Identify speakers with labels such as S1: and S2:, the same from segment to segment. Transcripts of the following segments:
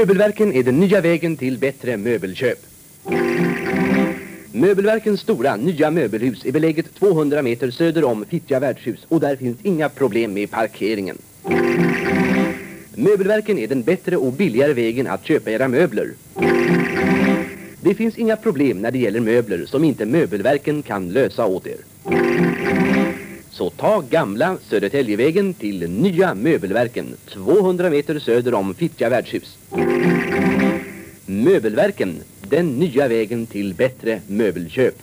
S1: Möbelverken är den nya vägen till bättre möbelköp. Möbelverkens stora nya möbelhus är beläget 200 meter söder om Fittja värdshus och där finns inga problem med parkeringen. Möbelverken är den bättre och billigare vägen att köpa era möbler. Det finns inga problem när det gäller möbler som inte Möbelverken kan lösa åt er. Så ta gamla Södertäljevägen till nya Möbelverken 200 meter söder om Fittja värdshus. Möbelverken, den nya vägen till bättre möbelköp.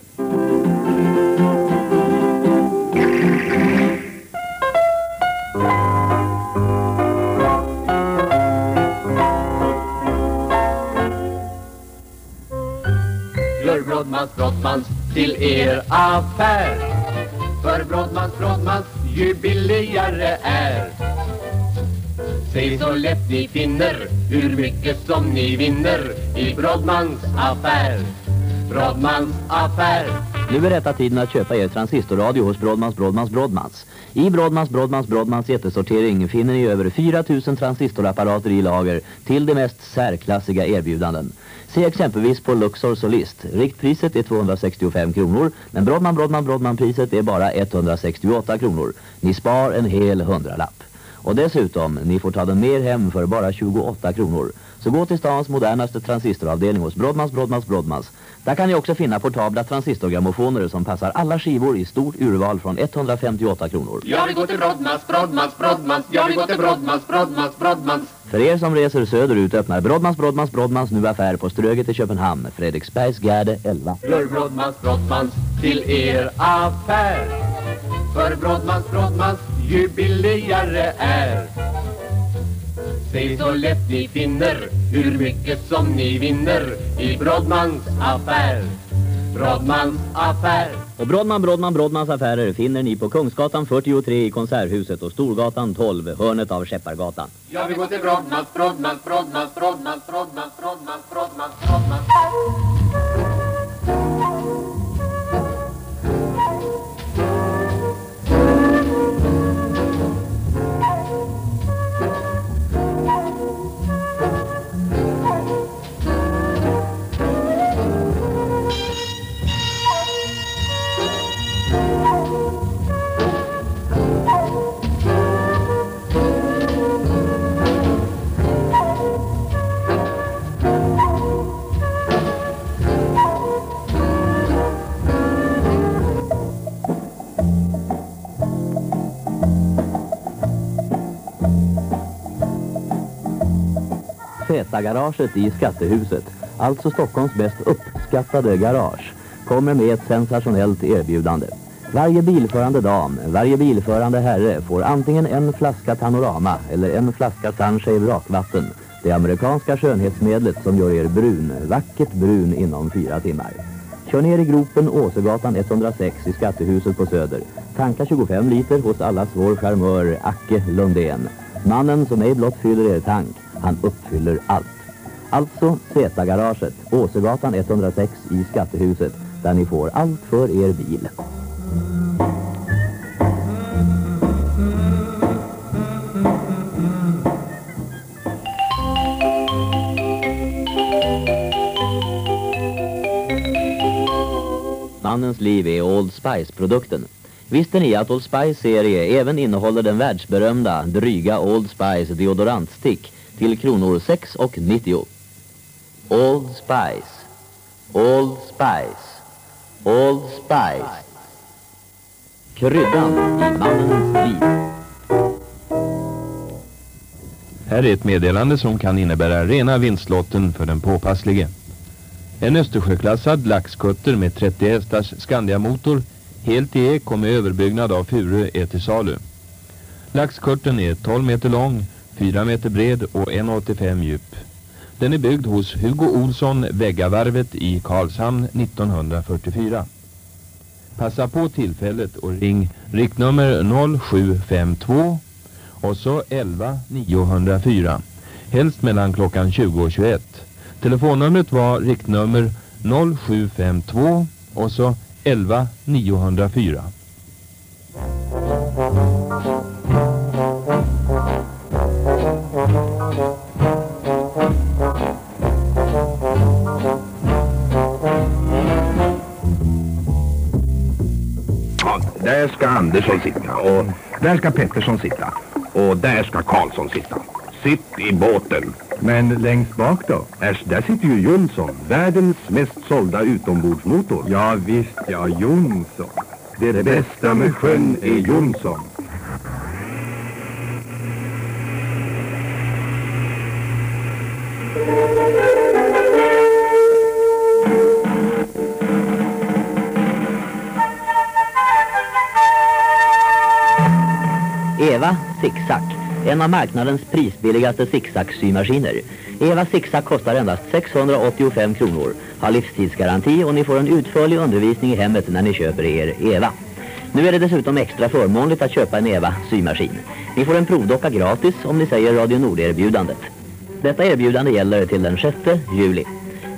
S2: Gör Brodmans Brottmans till er affär för Brodmans Brodmans ju billigare är. Säg så lätt ni finner hur mycket som ni vinner i Brodmans affär Brodmans affär
S3: nu är rätta tiden att köpa er transistorradio hos Brodmans Brodmans Brodmans. I Brodmans Brodmans Brodmans jättesortering finner ni över 4000 transistorapparater i lager till de mest särklassiga erbjudanden. Se exempelvis på Luxor Solist. Riktpriset är 265 kronor, men Brodman Brodman Brodman-priset är bara 168 kronor. Ni spar en hel hundralapp. Och dessutom, ni får ta den mer hem för bara 28 kronor. Så gå till stans modernaste transistoravdelning hos Brodmans Brodmans Brodmans. Där kan ni också finna portabla transistorgrammofoner som passar alla skivor i stort urval från 158 kronor.
S2: Jag vill gå till Brodmans, Brodmans, Brodmans Jag vill gå till Brodmans, Brodmans, Brodmans
S3: För er som reser söderut öppnar Brodmans Brodmans Brodmans nu affär på Ströget i Köpenhamn, Fredriksbergs Gärde 11.
S2: Gör Brodmans, Brodmans till er affär För Brodmans, Brodmans ju billigare är Säg så lätt ni finner hur mycket som ni vinner i Brodmans affär. Brodmans affär.
S3: Och Brodman Brodman Brodmans affärer finner ni på Kungsgatan 43 i Konserthuset och Storgatan 12, hörnet av Skeppargatan.
S2: Jag vill gå till Brodmans, Brodmans, Brodmans, Brodmans, Brodmans, Brodmans, Brodmans, Brodmans
S3: Z-garaget i Skattehuset, alltså Stockholms bäst uppskattade garage, kommer med ett sensationellt erbjudande. Varje bilförande dam, varje bilförande herre får antingen en flaska Panorama eller en flaska Sunshave rakvatten, det amerikanska skönhetsmedlet som gör er brun, vackert brun inom fyra timmar. Kör ner i gropen Åsegatan 106 i Skattehuset på Söder. Tanka 25 liter hos allas vår charmör Acke Lundén. Mannen som ej blott fyller er tank, han uppfyller allt. Alltså Z-garaget, Åsegatan 106 i Skattehuset, där ni får allt för er bil. Mannens liv är Old Spice-produkten. Visste ni att Old Spice serie även innehåller den världsberömda dryga Old Spice deodorantstick till kronor 6 och 90. Old Spice, Old Spice, Old Spice. Kryddan i mannens liv.
S4: Här är ett meddelande som kan innebära rena vinstlotten för den påpasslige. En Östersjöklassad laxkutter med 30 hästars Skandiamotor helt i ek och med överbyggnad av furu är till salu. Laxkutten är 12 meter lång, 4 meter bred och 1,85 djup. Den är byggd hos Hugo Olsson, Väggavarvet i Karlshamn 1944. Passa på tillfället och ring riktnummer 0752 och så 11 904. Helst mellan klockan 20 och 21. Telefonnumret var riktnummer 0752 och så 11 904.
S5: Där ska Andersson sitta och där ska Pettersson sitta och där ska Karlsson sitta. Sitt i båten.
S6: Men längst bak då?
S5: Äsch, där sitter ju Jonsson, världens mest sålda utombordsmotor.
S6: Ja visst, ja Jonsson.
S5: Det bästa med sjön är Jonsson.
S3: Eva Zigzag, en av marknadens prisbilligaste zigzag-symaskiner. Eva Zigzag kostar endast 685 kronor, har livstidsgaranti och ni får en utförlig undervisning i hemmet när ni köper er Eva. Nu är det dessutom extra förmånligt att köpa en Eva symaskin. Ni får en provdocka gratis om ni säger Radio Nord-erbjudandet. Detta erbjudande gäller till den 6 juli.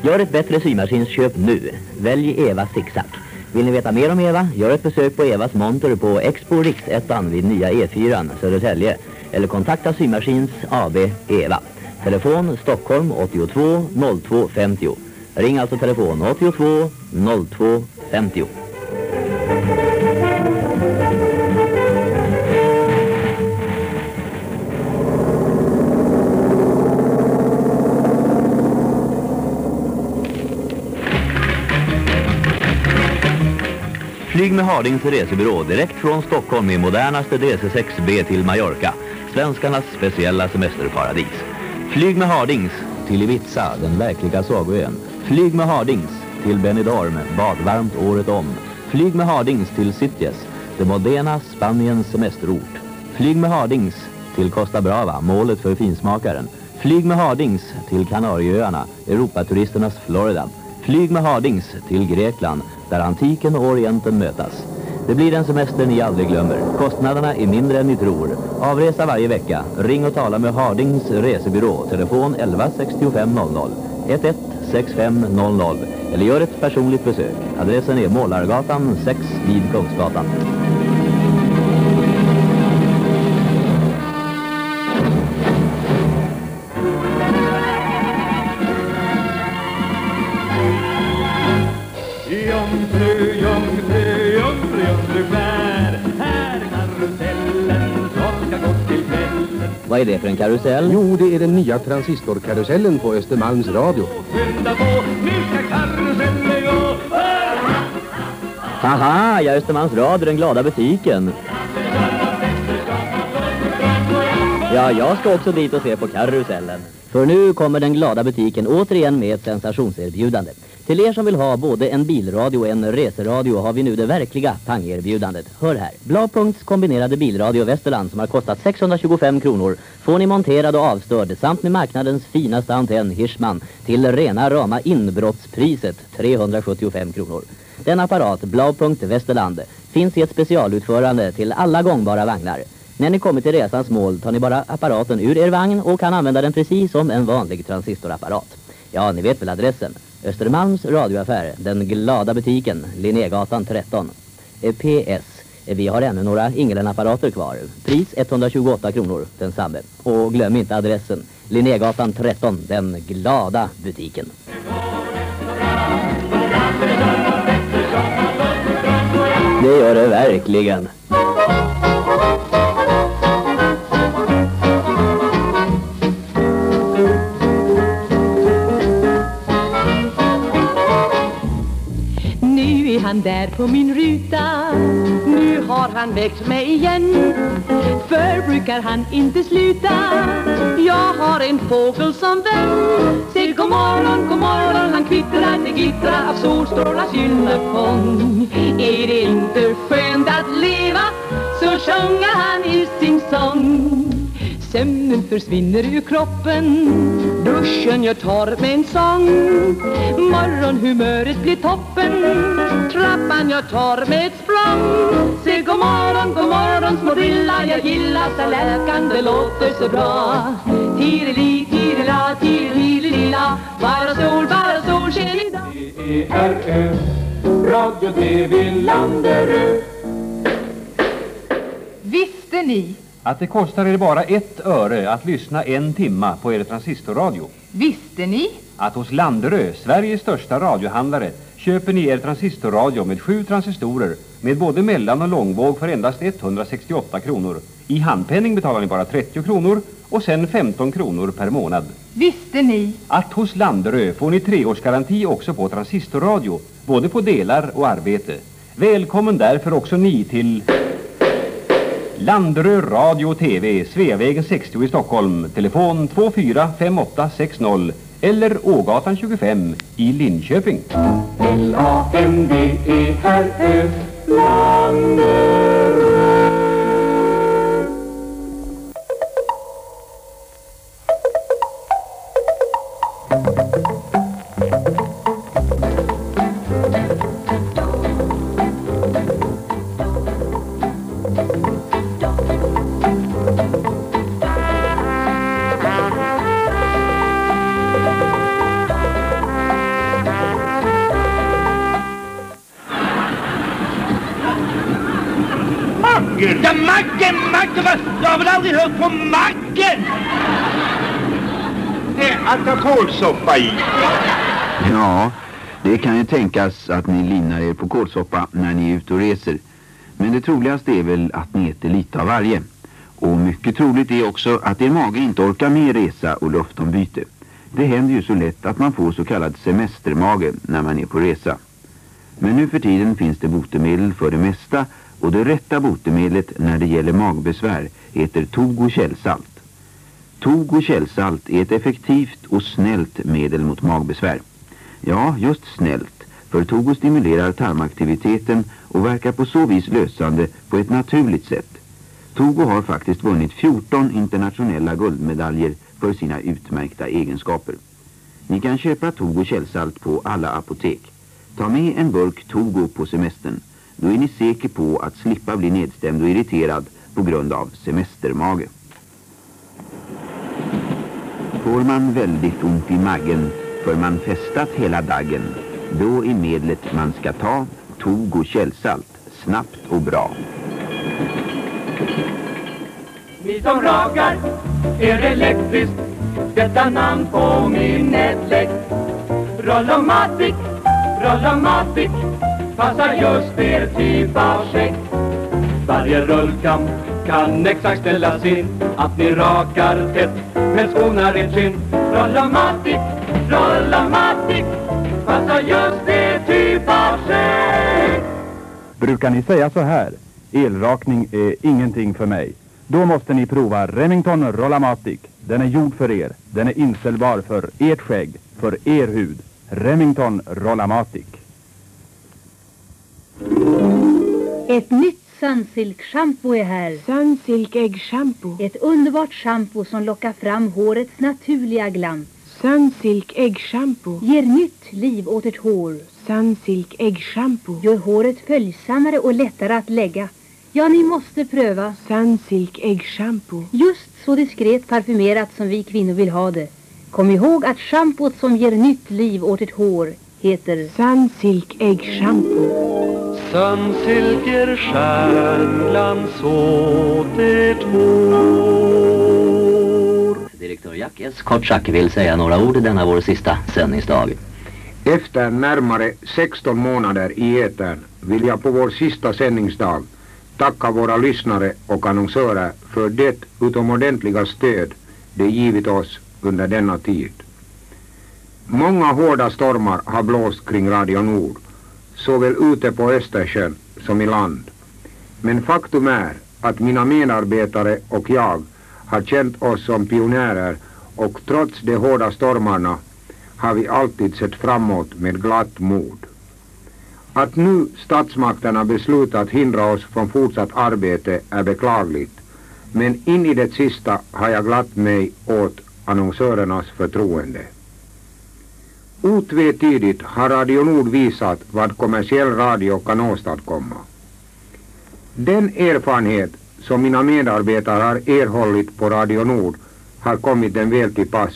S3: Gör ett bättre symaskinsköp nu. Välj Eva Zigzag. Vill ni veta mer om Eva? Gör ett besök på Evas monter på Expo Riksettan vid nya E4 Södertälje. Eller kontakta Symaskins AB Eva. Telefon Stockholm 82 02 50. Ring alltså telefon 82 02 50. Flyg med Hardings resebyrå direkt från Stockholm i modernaste DC6B till Mallorca. Svenskarnas speciella semesterparadis. Flyg med Hardings till Ibiza, den verkliga sagoön. Flyg med Hardings till Benidorm, badvarmt året om. Flyg med Hardings till Sitges, det moderna Spaniens semesterort. Flyg med Hardings till Costa Brava, målet för finsmakaren. Flyg med Hardings till Kanarieöarna, Europaturisternas Florida. Flyg med Hardings till Grekland, där antiken och orienten mötas. Det blir en semester ni aldrig glömmer. Kostnaderna är mindre än ni tror. Avresa varje vecka. Ring och tala med Hardings resebyrå. Telefon 11 65 00 11 65 00 eller gör ett personligt besök. Adressen är Målargatan 6 vid Kungsgatan. Vad är det för en karusell?
S1: Jo, det är den nya transistorkarusellen på Östermalms Radio.
S3: Haha, ja Östermalms Radio, den glada butiken. Ja, jag ska också dit och se på karusellen. För nu kommer den glada butiken återigen med ett sensationserbjudande. Till er som vill ha både en bilradio och en reseradio har vi nu det verkliga pangerbjudandet. Hör här. Blaupunkts kombinerade bilradio Västerland som har kostat 625 kronor får ni monterad och avstörd samt med marknadens finaste antenn Hirschman till rena rama inbrottspriset 375 kronor. Den apparat, Blaupunkt Västerland, finns i ett specialutförande till alla gångbara vagnar. När ni kommer till resans mål tar ni bara apparaten ur er vagn och kan använda den precis som en vanlig transistorapparat. Ja, ni vet väl adressen. Östermalms radioaffär, den glada butiken, Linnégatan 13. Eh, PS. Eh, vi har ännu några Ingelen-apparater kvar. Pris 128 kronor, densamme. Och glöm inte adressen. Linnégatan 13, den glada butiken. Det gör det verkligen.
S7: Han där på min ruta. Nu har han väckt mig igen. Förr brukar han inte sluta. Jag har en fågel som vän. Säg god morgon, god morgon. Han kvittrar, det glittrar av solstrålars gyllene fång Är det inte skönt att leva? Så sjunger han i sin sång. Sömnen försvinner ur kroppen. Duschen gör torr med en sång. Morgonhumöret blir toppen. Trappan gör torr med ett språng. Se god morgon, god morgon små rillar Jag gillar så läkan, det låter så bra. Tirili, tirila, tirililila Bara sol, bara solsken idag
S2: E-R-Ö Radio TV Landerö.
S8: Visste ni,
S9: Att det kostar er bara ett öre att lyssna en timma på er transistorradio.
S8: visste ni
S9: Att hos Landerö, Sveriges största radiohandlare, köper ni er transistorradio med sju transistorer med både mellan- och långvåg för endast 168 kronor. I handpenning betalar ni bara 30 kronor och sen 15 kronor per månad.
S10: Visste ni?
S9: Att hos Landerö får ni treårsgaranti också på transistorradio, både på delar och arbete. Välkommen därför också ni till Landerö Radio och TV, Sveavägen 60 i Stockholm, telefon 245860 eller Ågatan 25 i Linköping.
S11: L-A-N-D-E-R-Ö
S12: Landerö väl aldrig hört på Maggen! Det är alkoholsoppa i.
S13: Ja, det kan ju tänkas att ni linnar er på kålsoppa när ni är ute och reser. Men det troligaste är väl att ni äter lite av varje. Och mycket troligt är också att er mage inte orkar med resa och luftombyte. Det händer ju så lätt att man får så kallad semestermage när man är på resa. Men nu för tiden finns det botemedel för det mesta och det rätta botemedlet när det gäller magbesvär heter Togo källsalt. Togo källsalt är ett effektivt och snällt medel mot magbesvär. Ja, just snällt, för Togo stimulerar tarmaktiviteten och verkar på så vis lösande på ett naturligt sätt. Togo har faktiskt vunnit 14 internationella guldmedaljer för sina utmärkta egenskaper. Ni kan köpa Togo källsalt på alla apotek. Ta med en burk Togo på semestern. Då är ni säker på att slippa bli nedstämd och irriterad på grund av semestermage. Får man väldigt ont i magen för man festat hela dagen, då är medlet man ska ta tog och källsalt, snabbt och bra.
S11: Ni som rakar er elektriskt Detta namn på minnet lägg Rollomatic, Rollomatic Passar just er typ av skägg Varje rullkam kan exakt ställas in Att ni rakar tätt men skonar ert skinn Rollamatic, rollamatic Passar just er typ av skägg
S6: Brukar ni säga så här? Elrakning är ingenting för mig. Då måste ni prova Remington Rollamatic. Den är gjord för er. Den är inställbar för ert skägg, för er hud. Remington Rollamatic.
S14: Ett nytt Sunsilk-shampoo är här.
S15: Sunsilk äggshampoo.
S14: Ett underbart shampoo som lockar fram hårets naturliga glans.
S15: Sunsilk äggshampoo.
S14: Ger nytt liv åt ert hår.
S15: Sunsilk äggshampoo.
S14: Gör håret följsammare och lättare att lägga. Ja, ni måste pröva.
S15: Sunsilk äggshampoo.
S14: Just så diskret parfymerat som vi kvinnor vill ha det. Kom ihåg att schampot som ger nytt liv åt ert hår heter
S15: Sunsilk äggshampoo.
S11: Sunsilker stjärnglans åt ert hår
S3: Direktör Jack S. Kortsack vill säga några ord denna vår sista sändningsdag.
S16: Efter närmare 16 månader i etern vill jag på vår sista sändningsdag tacka våra lyssnare och annonsörer för det utomordentliga stöd de givit oss under denna tid. Många hårda stormar har blåst kring Radio Nord, såväl ute på Östersjön som i land. Men faktum är att mina medarbetare och jag har känt oss som pionjärer och trots de hårda stormarna har vi alltid sett framåt med glatt mod. Att nu statsmakterna beslutat hindra oss från fortsatt arbete är beklagligt, men in i det sista har jag glatt mig åt annonsörernas förtroende. Otvetydigt har Radio Nord visat vad kommersiell radio kan åstadkomma. Den erfarenhet som mina medarbetare har erhållit på Radio Nord har kommit dem väl till pass.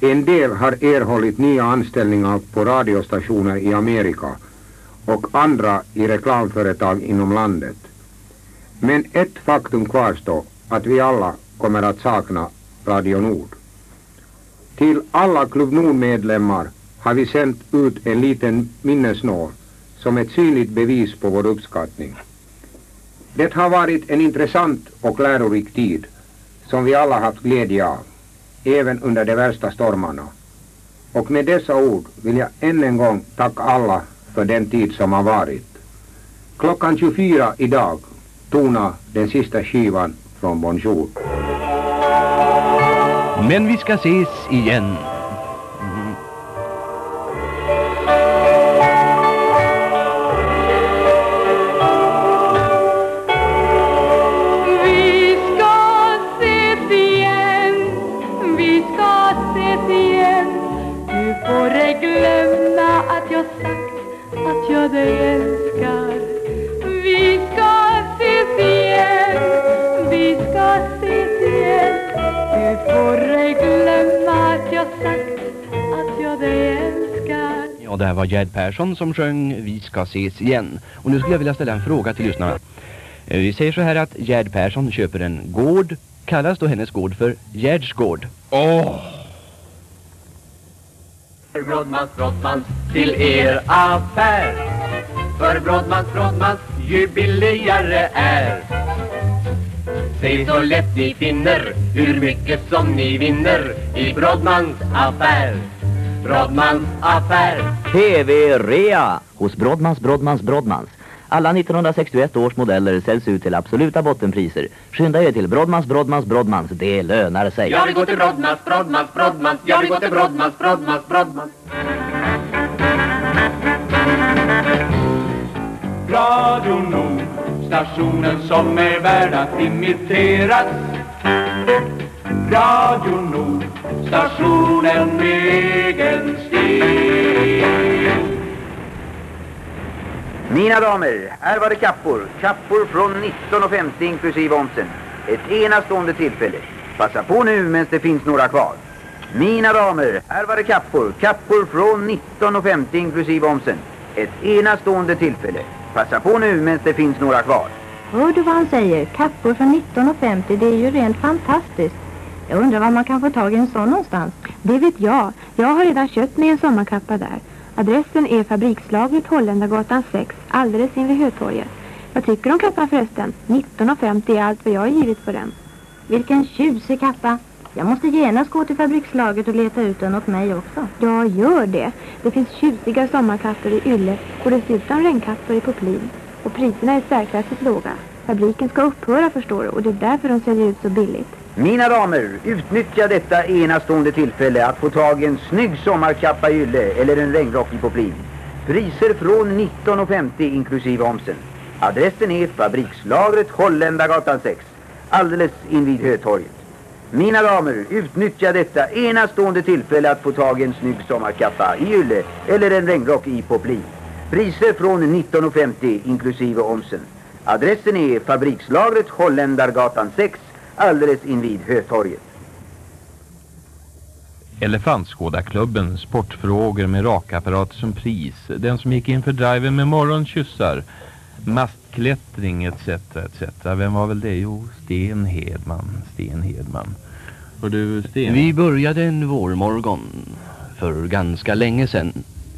S16: En del har erhållit nya anställningar på radiostationer i Amerika och andra i reklamföretag inom landet. Men ett faktum kvarstår att vi alla kommer att sakna Radio Nord. Till alla Klubb Nord-medlemmar har vi sänt ut en liten minnesnål som ett synligt bevis på vår uppskattning. Det har varit en intressant och lärorik tid som vi alla haft glädje av, även under de värsta stormarna. Och med dessa ord vill jag än en gång tacka alla för den tid som har varit. Klockan 24 idag tonar den sista skivan från Bonjour.
S1: Men vi ska ses igen. Gerd Persson som sjöng Vi ska ses igen. Och nu skulle jag vilja ställa en fråga till lyssnarna. Eh, Vi säger så här att Gerd Persson köper en gård. Kallas då hennes gård för Gerds gård?
S2: Åh! Brodmans, Brodmans till er affär För Brodmans, Brodmans ju billigare är Säg så lätt ni finner hur mycket som ni vinner i Brodmans affär Brodmans affär
S3: TV-rea hos Brodmans, Brodmans, Brodmans. Alla 1961 års modeller säljs ut till absoluta bottenpriser. Skynda er till Brodmans, Brodmans, Brodmans. Det lönar sig.
S2: Jag vill gå till Brodmans, Brodmans, Brodmans Jag vill gå till Brodmans, Brodmans, Brodmans
S17: Radio Nord, stationen som är värd att imiteras. Radio Nord, stationen med egen stil.
S18: Mina damer, här var det kappor. Kappor från 19,50 inklusive omsen. Ett enastående tillfälle. Passa på nu medan det finns några kvar. Mina damer, här var det kappor. Kappor från 19,50 inklusive omsen. Ett enastående tillfälle. Passa på nu medan det finns några kvar.
S19: Hör du vad han säger? Kappor från 1950, det är ju rent fantastiskt. Jag undrar var man kan få tag i en sån någonstans. Det vet jag. Jag har redan köpt mig en sommarkappa där. Adressen är Fabrikslagret Holländargatan 6, alldeles invid Hötorget. Vad tycker du om kappan förresten? 1950 är allt vad jag har givit för den. Vilken tjusig kappa. Jag måste genast gå till Fabrikslagret och leta ut den åt mig också. Ja, gör det. Det finns tjusiga sommarkappor i ylle och dessutom regnkappor i poplin. Och priserna är särklassigt låga. Fabriken ska upphöra förstår du och det är därför de säljer ut så billigt.
S18: Mina damer, utnyttja detta enastående tillfälle att få tag i en snygg sommarkappa i ylle eller en regnrock i poplin. Priser från 19,50 inklusive omsen. Adressen är Fabrikslagret Holländargatan 6, alldeles invid Hötorget. Mina damer, utnyttja detta enastående tillfälle att få tag i en snygg sommarkappa i ylle eller en regnrock i poplin. Priser från 19,50 inklusive omsen. Adressen är Fabrikslagret Holländargatan 6, alldeles invid Hötorget.
S4: Elefantskådarklubben, sportfrågor med rakapparater som pris. Den som gick in för driven med morgonkyssar. Mastklättring etc. etc. Vem var väl det? Jo, Sten Hedman. Sten Hedman. Och du, Sten?
S1: Vi började en vårmorgon för ganska länge sedan.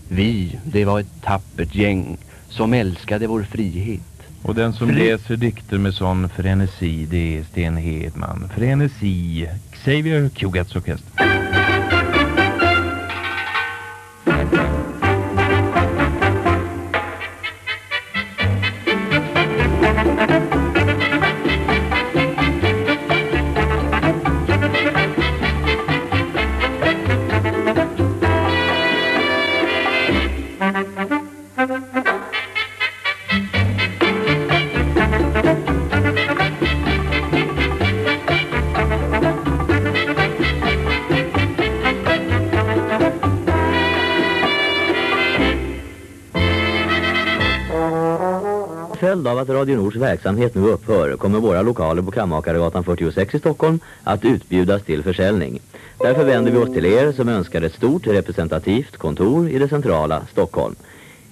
S1: Vi, det var ett tappert gäng som älskade vår frihet.
S4: Och den som läser dikter med sån frenesi, det är Sten Hedman. Frenesi, Xavier Cugats orkester.
S3: Följd av att Radio Nords verksamhet nu upphör kommer våra lokaler på Kammakaregatan 46 i Stockholm att utbjudas till försäljning. Därför vänder vi oss till er som önskar ett stort representativt kontor i det centrala Stockholm.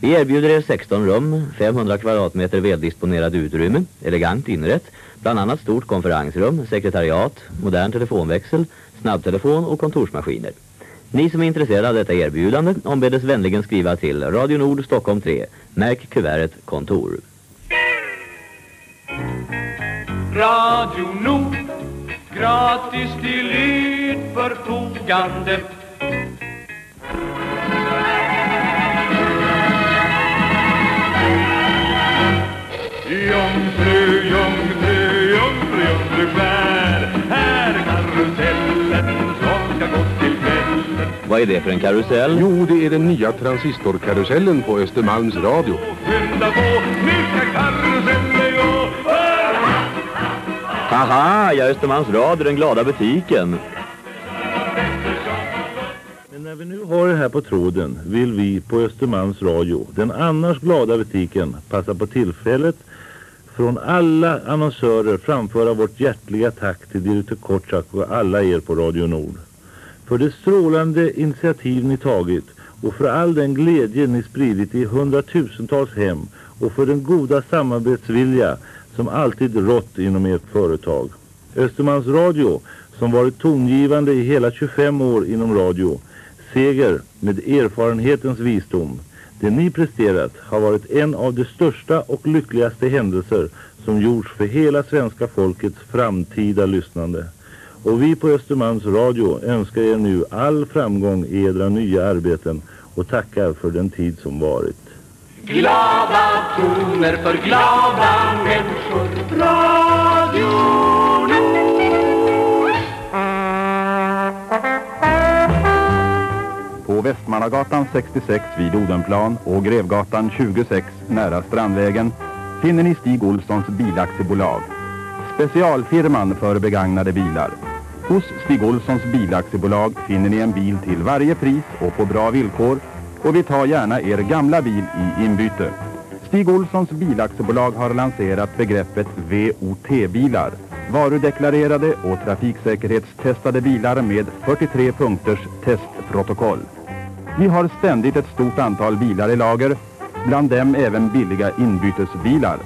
S3: Vi erbjuder er 16 rum, 500 kvadratmeter väldisponerad utrymme, elegant inrätt, bland annat stort konferensrum, sekretariat, modern telefonväxel, snabbtelefon och kontorsmaskiner. Ni som är intresserade av detta erbjudande ombedes vänligen skriva till Radio Nord Stockholm 3. Märk kuvertet kontor.
S20: Radio Nord Gratis till ert förfogande Jungfru, jungfru, jungfru, jungfrukär Här är karusellen som ska gå till kvällen
S3: Vad är det för en karusell?
S21: Jo, det är den nya transistorkarusellen på Östermalms Radio.
S20: Skynda på, nu ska karusellen
S3: Haha, ja Östermalms Radio, den glada butiken.
S22: Men när vi nu har er här på tråden vill vi på Östermalms Radio, den annars glada butiken, passa på tillfället från alla annonsörer framföra vårt hjärtliga tack till direktör Kortsak och alla er på Radio Nord. För det strålande initiativ ni tagit och för all den glädje ni spridit i hundratusentals hem och för den goda samarbetsvilja som alltid rått inom ert företag. Östermans Radio, som varit tongivande i hela 25 år inom radio, seger med erfarenhetens visdom. Det ni presterat har varit en av de största och lyckligaste händelser som gjorts för hela svenska folkets framtida lyssnande. Och vi på Östermans Radio önskar er nu all framgång i edra nya arbeten och tackar för den tid som varit.
S20: Glada toner för glada människor Radio Nord
S6: På Västmannagatan 66 vid Odenplan och Grevgatan 26 nära Strandvägen finner ni Stig Olssons bilaktiebolag. Specialfirman för begagnade bilar. Hos Stig Olssons bilaktiebolag finner ni en bil till varje pris och på bra villkor och vi tar gärna er gamla bil i inbyte. Stig Olssons bilaktiebolag har lanserat begreppet VOT-bilar. Varudeklarerade och trafiksäkerhetstestade bilar med 43 punkters testprotokoll. Vi har ständigt ett stort antal bilar i lager, bland dem även billiga inbytesbilar.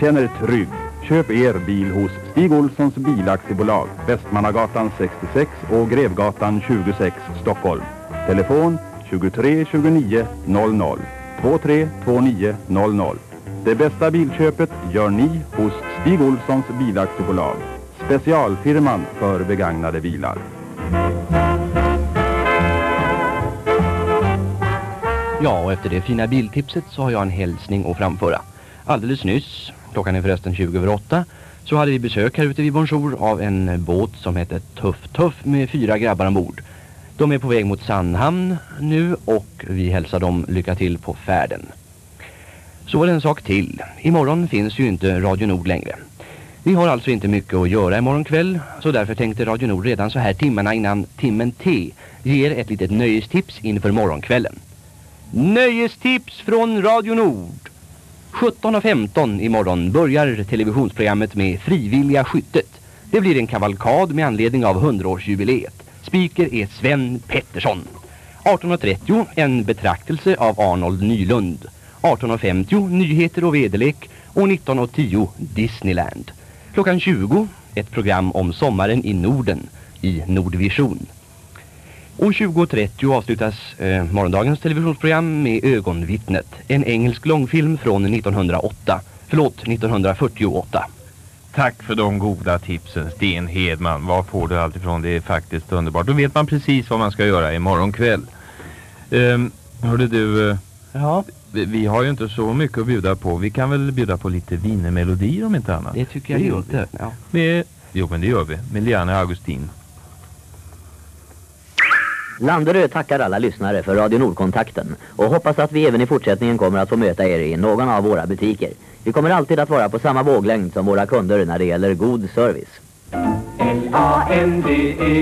S6: Känn er trygg. Köp er bil hos Stig Olssons bilaktiebolag, Västmannagatan 66 och Grevgatan 26, Stockholm. Telefon 23 29 00 23 29 00. Det bästa bilköpet gör ni hos Stig Olssons bilaktiebolag. Specialfirman för begagnade bilar.
S23: Ja, och efter det fina biltipset så har jag en hälsning att framföra. Alldeles nyss, klockan är förresten 20 över 8, så hade vi besök här ute vid Bonjour av en båt som heter Tuff Tuff med fyra grabbar ombord. De är på väg mot Sandhamn nu och vi hälsar dem lycka till på färden. Så var det en sak till. Imorgon finns ju inte Radio Nord längre. Vi har alltså inte mycket att göra imorgon kväll så därför tänkte Radio Nord redan så här timmarna innan timmen T ger ett litet nöjestips inför morgonkvällen. Nöjestips från Radio Nord! 17.15 imorgon börjar televisionsprogrammet med Frivilliga skyttet. Det blir en kavalkad med anledning av 100-årsjubileet. Speaker är Sven Pettersson. 18.30 en betraktelse av Arnold Nylund. 18.50 nyheter och vederlek och 19.10 Disneyland. Klockan 20 ett program om sommaren i Norden i Nordvision. Och 20.30 avslutas eh, morgondagens televisionsprogram med Ögonvittnet. En engelsk långfilm från 1908. Förlåt, 1948.
S4: Tack för de goda tipsen, Sten Hedman. Var får du allt ifrån? Det är faktiskt underbart. Då vet man precis vad man ska göra imorgon kväll. Um, hörde du, uh,
S23: ja.
S4: vi, vi, har ju inte så mycket att bjuda på. Vi kan väl bjuda på lite vinemelodier om inte annat.
S23: Det tycker jag det inte. Ja.
S4: Med, jo, men det gör vi. Med Liane Augustin.
S3: Landerö tackar alla lyssnare för Radio Nordkontakten och hoppas att vi även i fortsättningen kommer att få möta er i någon av våra butiker. Vi kommer alltid att vara på samma våglängd som våra kunder när det gäller god service.
S20: L-A-N-D-E-R-Ö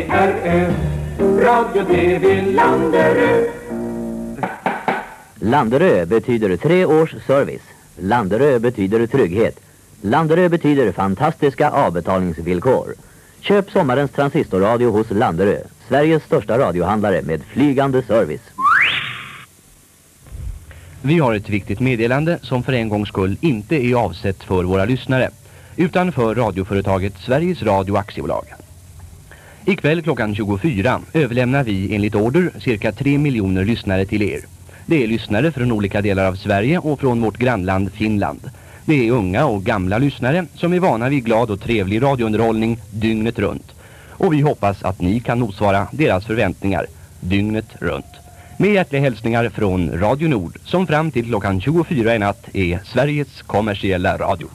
S20: Radio TV Landerö
S3: Landerö betyder tre års service. Landerö betyder trygghet. Landerö betyder fantastiska avbetalningsvillkor. Köp sommarens transistorradio hos Landerö, Sveriges största radiohandlare med flygande service.
S23: Vi har ett viktigt meddelande som för en gångs skull inte är avsett för våra lyssnare, utan för radioföretaget Sveriges Radio Aktiebolag. Ikväll klockan 24 överlämnar vi enligt order cirka 3 miljoner lyssnare till er. Det är lyssnare från olika delar av Sverige och från vårt grannland Finland. Det är unga och gamla lyssnare som är vana vid glad och trevlig radiounderhållning dygnet runt. Och vi hoppas att ni kan motsvara deras förväntningar dygnet runt. Med hjärtliga hälsningar från Radio Nord som fram till klockan 24 i natt är Sveriges kommersiella radio.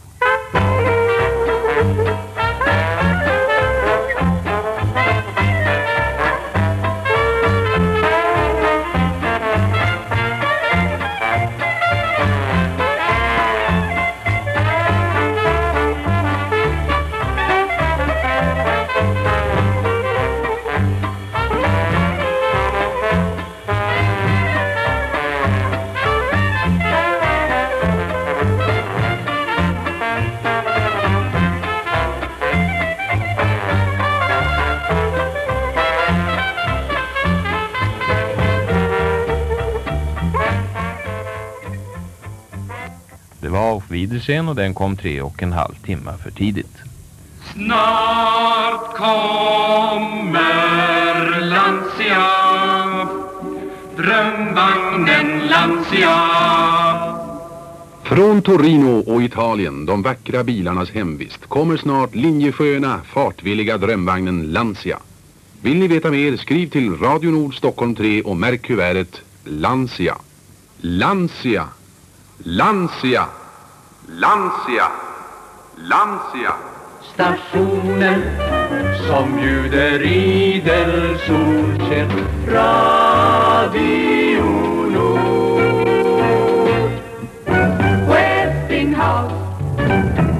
S4: Det var Auf Wiedersehen och den kom tre och en halv timme för tidigt.
S24: Snart kommer Lancia Drömvagnen Lancia
S21: Från Torino och Italien, de vackra bilarnas hemvist, kommer snart linjesköna, fartvilliga drömvagnen Lancia. Vill ni veta mer, skriv till Radio Nord Stockholm 3 och märk kuvertet Lancia. Lancia, Lancia, Lancia, Lancia.
S7: Stationen som bjuder idel solsken. Radio Nord. Westinghouse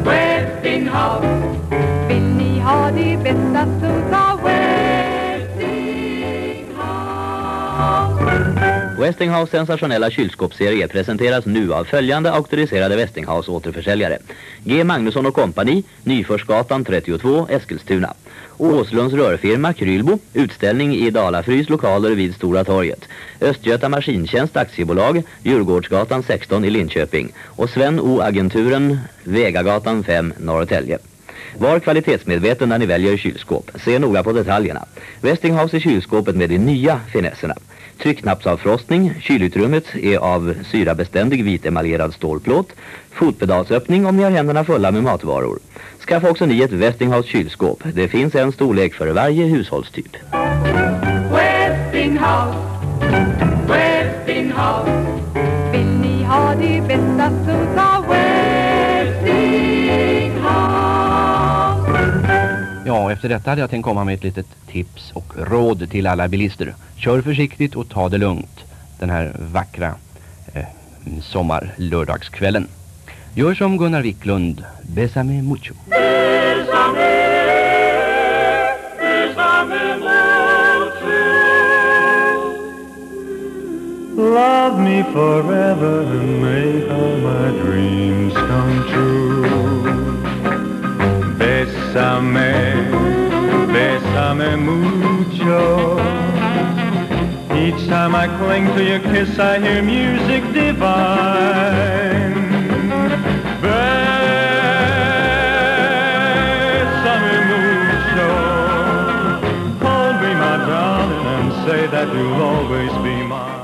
S7: Westinghouse Vill ni ha det bästa så
S3: Westinghouse sensationella kylskåpsserie presenteras nu av följande auktoriserade Westinghouse återförsäljare. G. Magnusson och kompani, Nyförsgatan 32, Eskilstuna. Åslunds rörfirma Krylbo, utställning i Dalafrys lokaler vid Stora torget. Östgöta Maskintjänst aktiebolag, Djurgårdsgatan 16 i Linköping. Och Sven O. Agenturen, Vegagatan 5, Norrtälje. Var kvalitetsmedveten när ni väljer kylskåp. Se noga på detaljerna. Westinghouse är kylskåpet med de nya finesserna. Tryckknappsavfrostning, kylutrymmet är av syrabeständig vitemaljerad stålplåt, fotpedalsöppning om ni har händerna fulla med matvaror. Skaffa också ni ett Westinghouse kylskåp. Det finns en storlek för varje hushållstyp.
S7: Westinghouse Westinghouse Vill ni ha det bästa så
S23: Ja, efter detta hade jag tänkt komma med ett litet tips och råd till alla bilister. Kör försiktigt och ta det lugnt den här vackra eh, sommarlördagskvällen. Gör som Gunnar Wiklund, Besame mucho.
S24: Love me forever and make all my dreams come true. Bésame, bésame mucho. Each time I cling to your kiss, I hear music divine. Bésame mucho. Hold me, my darling, and say that you'll always be mine.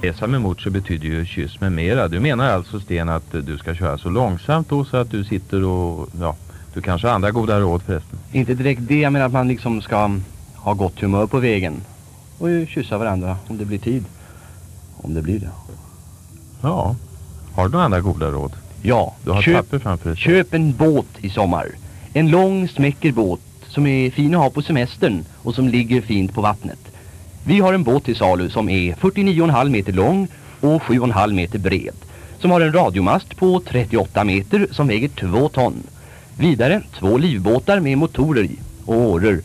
S4: Bésame mucho betyder ju kyss med mera. Du menar alltså Sten att du ska köra så långsamt då så att du sitter och, ja, du kanske har andra goda råd förresten.
S23: Inte direkt det, jag menar att man liksom ska ha gott humör på vägen. Och ju kyssa varandra om det blir tid. Om det blir det.
S4: Ja. Har du några andra goda råd?
S23: Ja.
S4: Du har
S23: köp,
S4: papper framför dig.
S23: köp en båt i sommar. En lång smäcker båt som är fin att ha på semestern och som ligger fint på vattnet. Vi har en båt till salu som är 49,5 meter lång och 7,5 meter bred. Som har en radiomast på 38 meter som väger 2 ton. Vidare två livbåtar med motorer i och åror.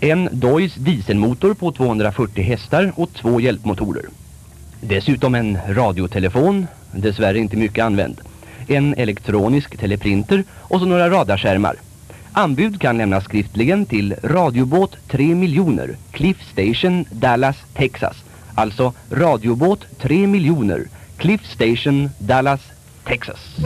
S23: En Dois dieselmotor på 240 hästar och två hjälpmotorer. Dessutom en radiotelefon, dessvärre inte mycket använd. En elektronisk teleprinter och så några radarskärmar. Anbud kan lämnas skriftligen till radiobåt 3 miljoner, Cliff Station, Dallas, Texas. Alltså radiobåt 3 miljoner, Cliff Station, Dallas, Texas.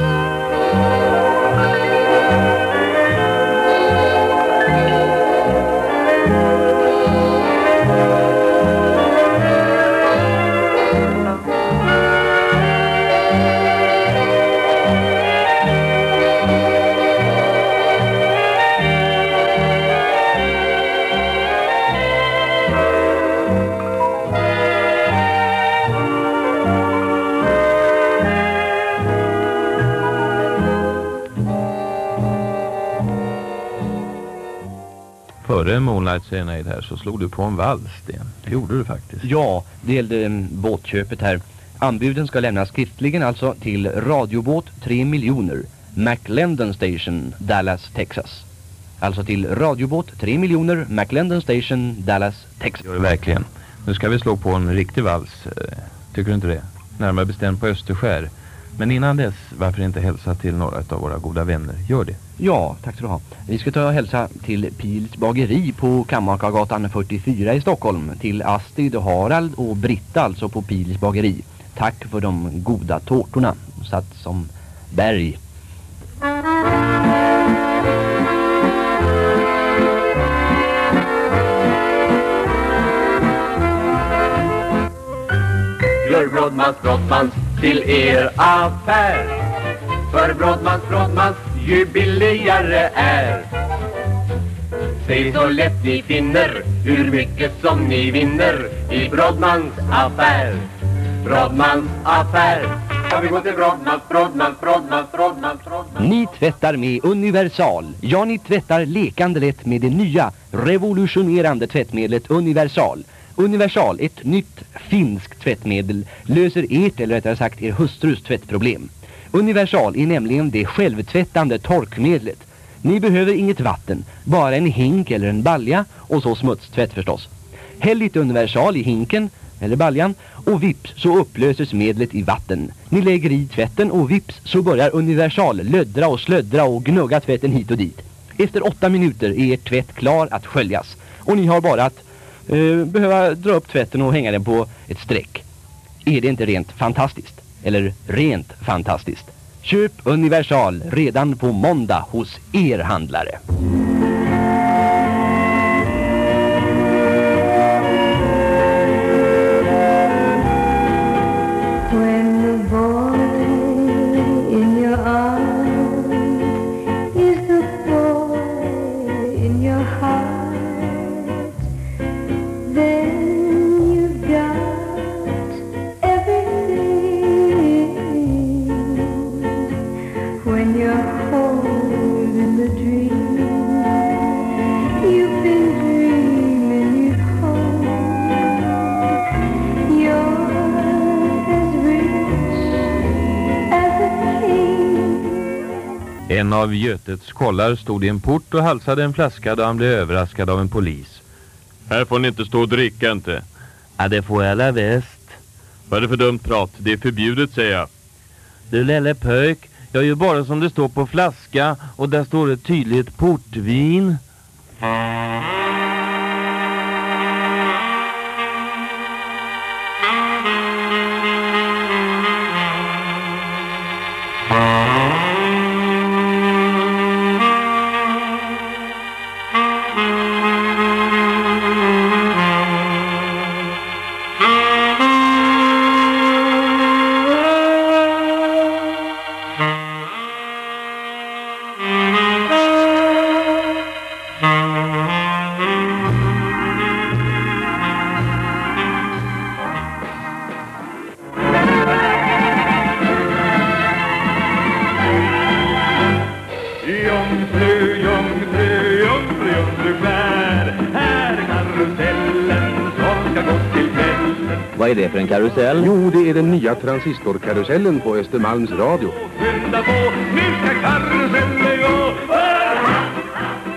S4: Serenade här så slog du på en vals, Sten. Det gjorde du faktiskt.
S23: Ja, det gällde mm, båtköpet här. Anbuden ska lämnas skriftligen alltså till radiobåt 3 miljoner McLendon Station, Dallas, Texas. Alltså till radiobåt 3 miljoner McLendon Station, Dallas, Texas.
S4: Gör det verkligen. Nu ska vi slå på en riktig vals. eh, Tycker du inte det? Närmare bestämt på Österskär. Men innan dess, varför inte hälsa till några av våra goda vänner? Gör det.
S23: Ja, tack ska du ha. Vi ska ta och hälsa till Pils bageri på Kammarkargatan 44 i Stockholm. Till Astrid, Harald och Britta alltså på Pils bageri. Tack för de goda tårtorna. Satt som berg.
S2: Gör Brodmans Brådmans till er affär För Brodmans Brådmans ju billigare är Säg så lätt ni finner hur mycket som ni vinner i Brodmans affär Brodmans affär Ska vi gå till Brodmans, Brodmans, Brodmans, Brodmans, Brodmans
S23: Ni tvättar med Universal. Ja, ni tvättar lekande lätt med det nya, revolutionerande tvättmedlet Universal. Universal, ett nytt finskt tvättmedel, löser ert, eller rättare sagt er hustrus tvättproblem. Universal är nämligen det självtvättande torkmedlet. Ni behöver inget vatten, bara en hink eller en balja och så smutstvätt förstås. Häll lite Universal i hinken, eller baljan, och vips så upplöses medlet i vatten. Ni lägger i tvätten och vips så börjar Universal löddra och slöddra och gnugga tvätten hit och dit. Efter åtta minuter är er tvätt klar att sköljas. Och ni har bara att eh, behöva dra upp tvätten och hänga den på ett streck. Är det inte rent fantastiskt? Eller rent fantastiskt? Köp Universal redan på måndag hos er handlare.
S4: Av Götets kollar stod i en port och halsade en flaska då han blev överraskad av en polis. Här får ni inte stå och dricka inte. Ja, det får jag alla väst. Vad är det för dumt prat? Det är förbjudet, säger jag. Du lille pöjk, jag gör bara som det står på flaska och där står det tydligt portvin.
S21: Jo, det är den nya transistorkarusellen på Östermalms Radio.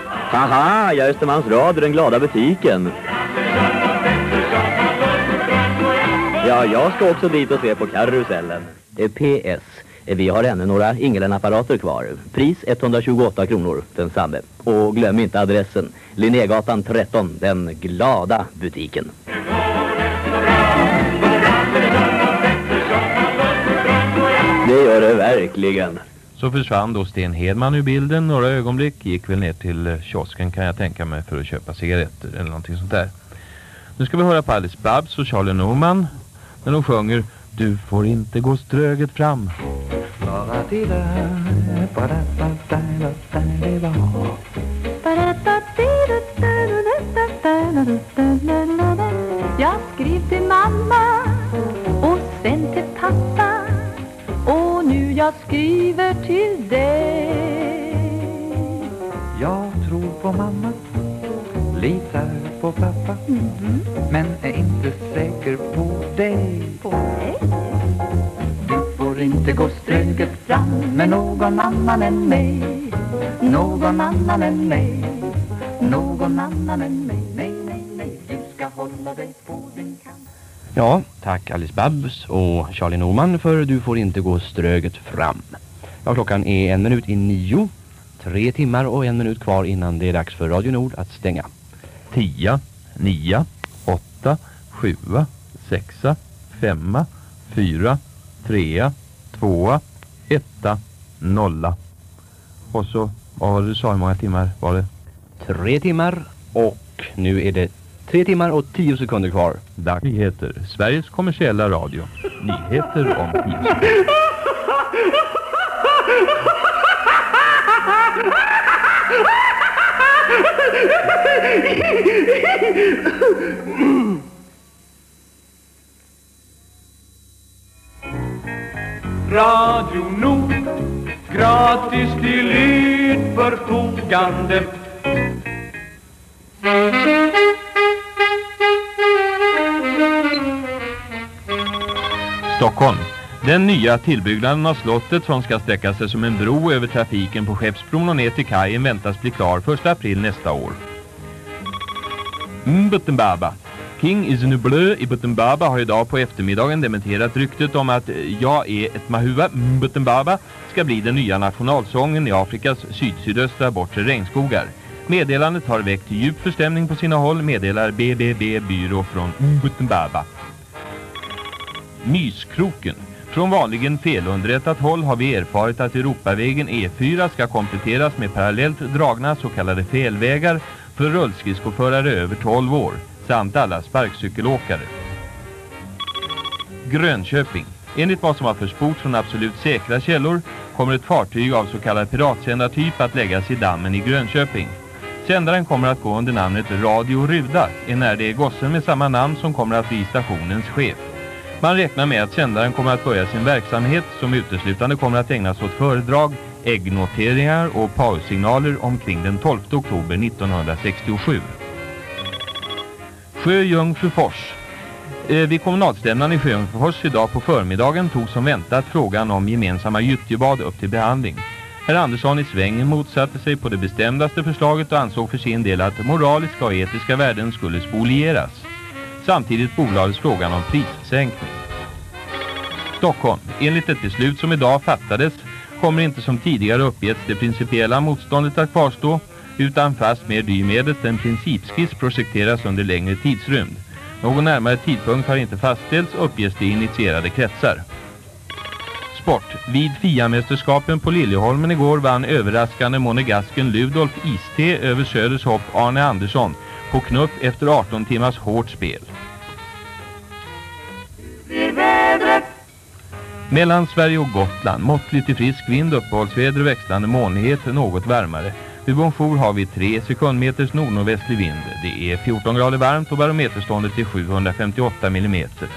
S3: Haha, jag är Östermalms Radio, den glada butiken. Ja, jag ska också dit och se på karusellen. Eh, PS. Eh, vi har ännu några Ingelen-apparater kvar. Pris 128 kronor, densamme. Och glöm inte adressen. Linnégatan 13, den glada butiken. Det gör det verkligen.
S4: Så försvann då Sten Hedman ur bilden några ögonblick. Gick väl ner till eh, kiosken kan jag tänka mig för att köpa cigaretter eller någonting sånt där. Nu ska vi höra på Alice Babs och Charlie Norman när de sjunger Du får inte gå ströget fram.
S25: Jag skriver till dig.
S26: Jag tror på mamma litar på pappa Men är inte säker på dig.
S19: På mig?
S26: Du får inte gå ströget fram med någon annan än mig. Någon annan än mig. Någon annan än mig. Nej, nej, nej Du ska hålla dig på din
S1: Ja, tack Alice Babs och Charlie Norman för Du får inte gå ströget fram. Ja, klockan är en minut i nio. Tre timmar och en minut kvar innan det är dags för Radio Nord att stänga.
S4: Tia, nia, åtta, sjua, sexa, femma, fyra, trea, tvåa, etta, nolla. Och så, vad var det du sa, hur många timmar var det?
S1: Tre timmar och nu är det tre timmar och tio sekunder kvar.
S4: Dags nyheter, Sveriges kommersiella radio. Nyheter om tio.
S17: Radio Nord, gratis till ert förfogande.
S4: Stockholm. Den nya tillbyggnaden av slottet som ska sträcka sig som en bro över trafiken på Skeppsbron och ner till kajen väntas bli klar 1 april nästa år. Mm, Mbuttenbaba. King is nu blö i Buttenbaba har idag på eftermiddagen dementerat ryktet om att eh, Jag är ett Mahuva mm, Mbuttenbaba ska bli den nya nationalsången i Afrikas syd-sydöstra bortre regnskogar. Meddelandet har väckt djup förstämning på sina håll, meddelar BBB byrå från mm, Mbuttenbaba. Myskroken. Från vanligen felunderrättat håll har vi erfarit att Europavägen E4 ska kompletteras med parallellt dragna så kallade felvägar för rullskridskoförare över 12 år samt alla sparkcykelåkare. Grönköping. Enligt vad som har försports från absolut säkra källor kommer ett fartyg av så kallad piratsändartyp att läggas i dammen i Grönköping. Sändaren kommer att gå under namnet Radio Ruda, enär det är gossen med samma namn som kommer att bli stationens chef. Man räknar med att sändaren kommer att börja sin verksamhet som uteslutande kommer att ägnas åt föredrag, äggnoteringar och paussignaler omkring den 12 oktober 1967. Sjöjungfrufors. Eh, vid kommunalstämman i Sjöjungfrufors idag på förmiddagen tog som väntat frågan om gemensamma gyttjebad upp till behandling. Herr Andersson i Svängen motsatte sig på det bestämdaste förslaget och ansåg för sin del att moraliska och etiska värden skulle spolieras. Samtidigt bolades frågan om prissänkning. Stockholm. Enligt ett beslut som idag fattades kommer inte som tidigare uppgetts det principiella motståndet att kvarstå utan fast mer dyrmedlet en principskiss projekteras under längre tidsrymd. Någon närmare tidpunkt har inte fastställts uppges det i initierade kretsar. Sport. Vid FIA-mästerskapen på Liljeholmen igår vann överraskande monegasken Ludolf Iste över Söders hopp Arne Andersson på knuff efter 18 timmars hårt spel. Mellan Sverige och Gotland, måttligt till frisk vind, uppehållsväder och växlande molnighet, något varmare. Vid Bonjour har vi 3 sekundmeters nordnordvästlig vind. Det är 14 grader varmt och barometerståndet är 758 millimeter.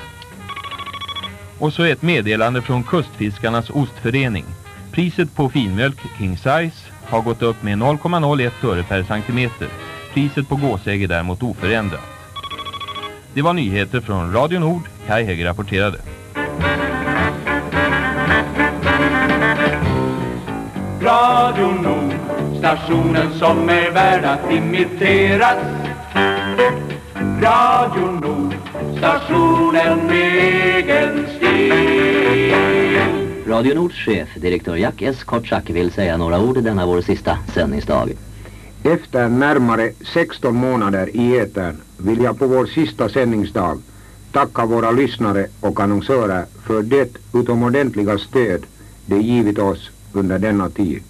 S4: Och så ett meddelande från Kustfiskarnas ostförening. Priset på finmjölk King Size har gått upp med 0,01 öre per centimeter. Priset på gåsägg är däremot oförändrat. Det var nyheter från Radio Nord. Kai Hägger rapporterade.
S17: Radio Nord, stationen som är värd att imiteras. Radio Nord, stationen med egen stil.
S3: Radio Nords chef, direktör Jack S. Kortsack, vill säga några ord denna vår sista sändningsdag.
S16: Efter närmare 16 månader i etern vill jag på vår sista sändningsdag tacka våra lyssnare och annonsörer för det utomordentliga stöd de givit oss under denna tid.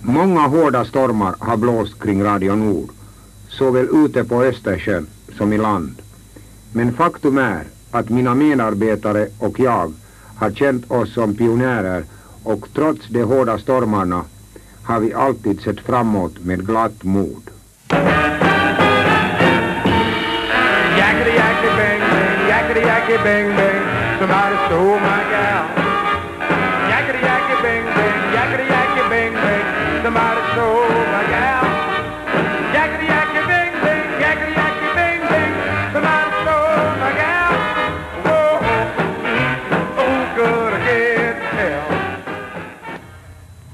S16: Många hårda stormar har blåst kring Radio Nord, såväl ute på Östersjön som i land. Men faktum är att mina medarbetare och jag har känt oss som pionjärer och trots de hårda stormarna har vi alltid sett framåt med glatt mod.
S17: Jackety, jackety, bang, bang, jackety, jackety, bang, bang, somebody stole my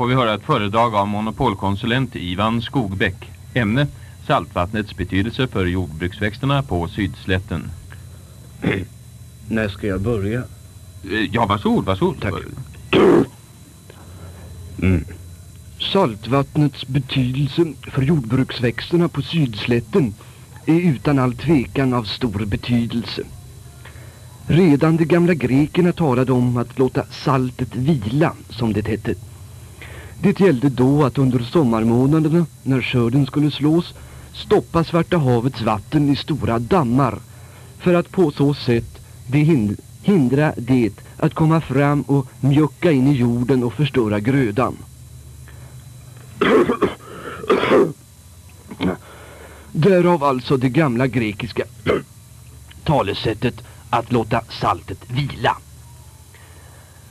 S4: vi höra ett föredrag av monopolkonsulent Ivan Skogbäck. Ämne saltvattnets betydelse för jordbruksväxterna på sydslätten.
S23: När ska jag börja?
S4: Eh, Ja, varsågod, varsågod.
S23: Tack. Mm. Saltvattnets betydelse för jordbruksväxterna på sydslätten är utan all tvekan av stor betydelse. Redan de gamla grekerna talade om att låta saltet vila, som det hette. Det gällde då att under sommarmånaderna, när skörden skulle slås, stoppa Svarta havets vatten i stora dammar för att på så sätt det hindra det att komma fram och mjucka in i jorden och förstöra grödan. Därav alltså det gamla grekiska talesättet att låta saltet vila.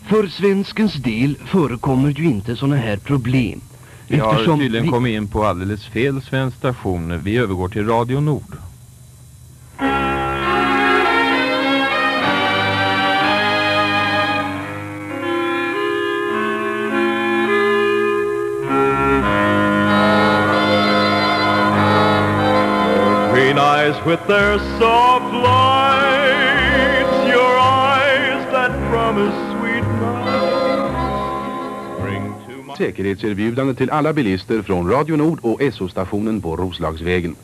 S23: För svenskens del förekommer ju inte sådana här problem.
S4: Vi har tydligen
S23: vi-
S4: kommit in på alldeles fel svensk station. Vi övergår till Radio Nord.
S27: Green eyes with their soft lights,
S21: Säkerhetserbjudande till alla bilister från Radio Nord och SO-stationen på Roslagsvägen.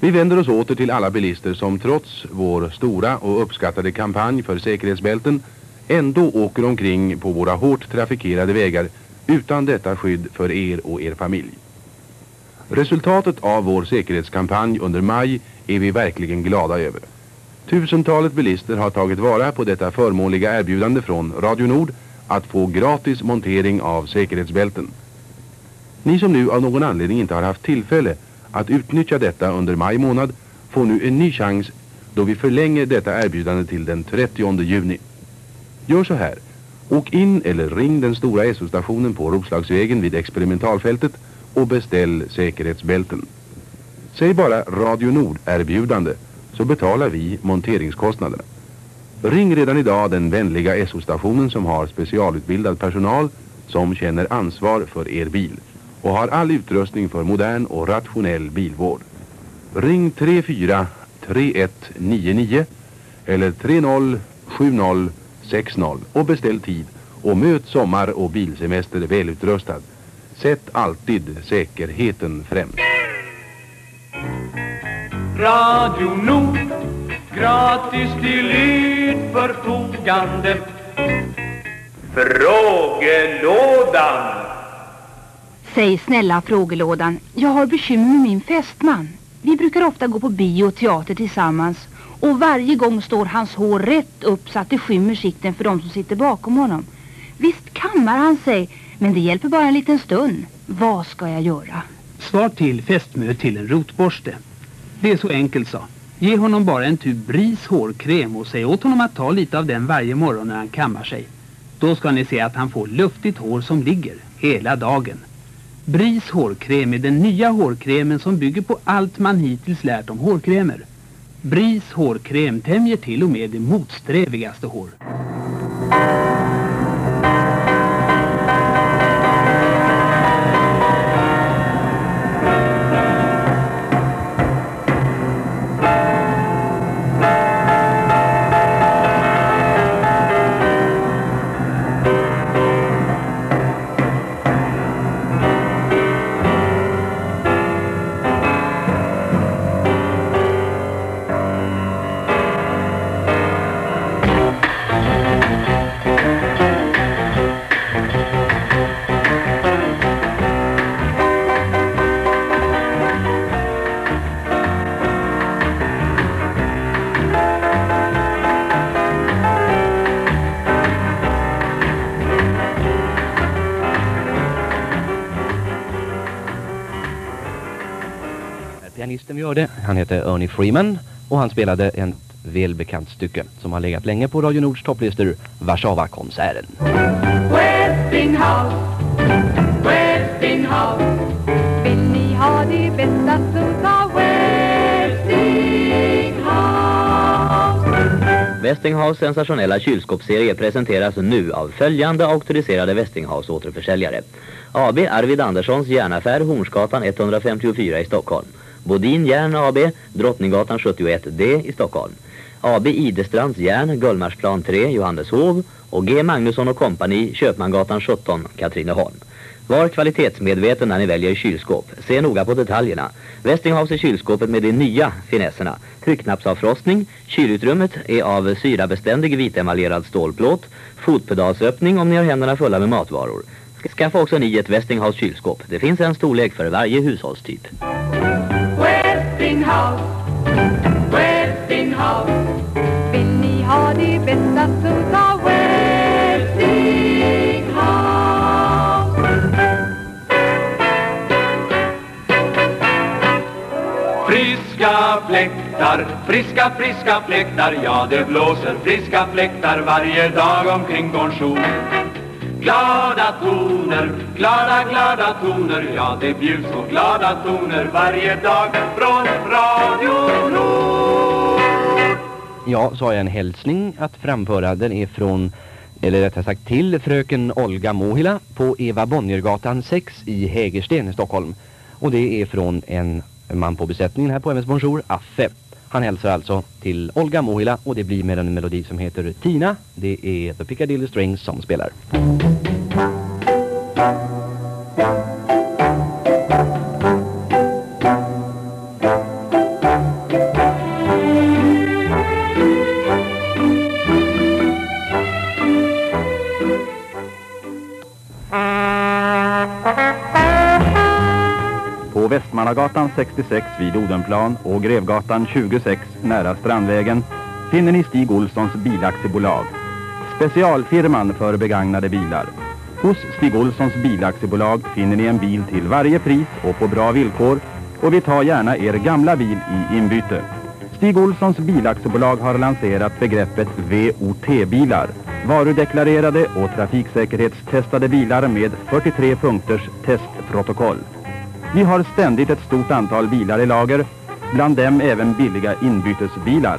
S21: Vi vänder oss åter till alla bilister som trots vår stora och uppskattade kampanj för säkerhetsbälten ändå åker omkring på våra hårt trafikerade vägar utan detta skydd för er och er familj. Resultatet av vår säkerhetskampanj under maj är vi verkligen glada över. Tusentalet bilister har tagit vara på detta förmånliga erbjudande från Radio Nord att få gratis montering av säkerhetsbälten. Ni som nu av någon anledning inte har haft tillfälle att utnyttja detta under maj månad får nu en ny chans då vi förlänger detta erbjudande till den 30 juni. Gör så här. Åk in eller ring den stora SO-stationen på Roslagsvägen vid experimentalfältet och beställ säkerhetsbälten. Säg bara Radio Nord erbjudande så betalar vi monteringskostnaderna. Ring redan idag den vänliga SO-stationen som har specialutbildad personal som känner ansvar för er bil och har all utrustning för modern och rationell bilvård. Ring 34 3199 eller 30 70 60 och beställ tid och möt sommar och bilsemester välutrustad. Sätt alltid säkerheten främst.
S20: Radio Nord, gratis till ert förfogande. Frågelådan.
S28: Säg snälla frågelådan, jag har bekymmer med min fästman. Vi brukar ofta gå på bio och teater tillsammans och varje gång står hans hår rätt upp så att det skymmer sikten för de som sitter bakom honom. Visst kammar han sig, men det hjälper bara en liten stund. Vad ska jag göra?
S29: Svar till fästmö till en rotborste. Det är så enkelt så. Ge honom bara en tub Bris hårkräm och säg åt honom att ta lite av den varje morgon när han kammar sig. Då ska ni se att han får luftigt hår som ligger hela dagen. Bris hårkräm är den nya hårkrämen som bygger på allt man hittills lärt om hårkrämer. Bris hårkräm tämjer till och med det motsträvigaste hår.
S30: Pianisten vi hörde, han heter Ernie Freeman och han spelade ett välbekant stycke som har legat länge på Radio Nords topplistor, Warszawa-konserten.
S20: Westinghouse, Westinghouse. Vill ni ha det bästa så ta Westinghouse.
S3: Westinghouse sensationella kylskåpsserie presenteras nu av följande auktoriserade Westinghouse återförsäljare. AB Arvid Anderssons järnaffär Hornsgatan 154 i Stockholm. Bodin Järn AB, Drottninggatan 71D i Stockholm. AB Idestrands Järn, Gullmarsplan 3, Johanneshov och G. Magnusson och kompani, Köpmangatan 17, Katrineholm. Var kvalitetsmedveten när ni väljer kylskåp. Se noga på detaljerna. Westinghouse är kylskåpet med de nya finesserna. Tryckknappsavfrostning. Kylutrymmet är av syrabeständig vitemaljerad stålplåt. Fotpedalsöppning om ni har händerna fulla med matvaror. Skaffa också ni ett Westinghouse kylskåp. Det finns en storlek för varje hushållstyp.
S31: Westinghouse, Westinghouse. Vill ni ha det bästa så ta Westinghouse.
S2: Friska fläktar, friska, friska fläktar Ja, det blåser friska fläktar varje dag omkring Bonjour Glada toner, glada, glada toner Ja, det bjuds på glada toner varje dag från Radio Nord
S23: Ja, så har jag en hälsning att framföra. Den är från, eller rättare sagt till, fröken Olga Mohila på Eva Bonniergatan 6 i Hägersten i Stockholm. Och det är från en man på besättningen här på MS Bonjour, Affe. Han hälsar alltså till Olga Mohila och det blir med en melodi som heter Tina. Det är The Piccadilly Strings som spelar.
S6: Västmannagatan 66 vid Odenplan och Grevgatan 26 nära Strandvägen finner ni Stig Olssons bilaktiebolag. Specialfirman för begagnade bilar. Hos Stig Olssons bilaktiebolag finner ni en bil till varje pris och på bra villkor och vi tar gärna er gamla bil i inbyte. Stig Olssons bilaktiebolag har lanserat begreppet VOT-bilar. Varudeklarerade och trafiksäkerhetstestade bilar med 43 punkters testprotokoll. Vi har ständigt ett stort antal bilar i lager, bland dem även billiga inbytesbilar.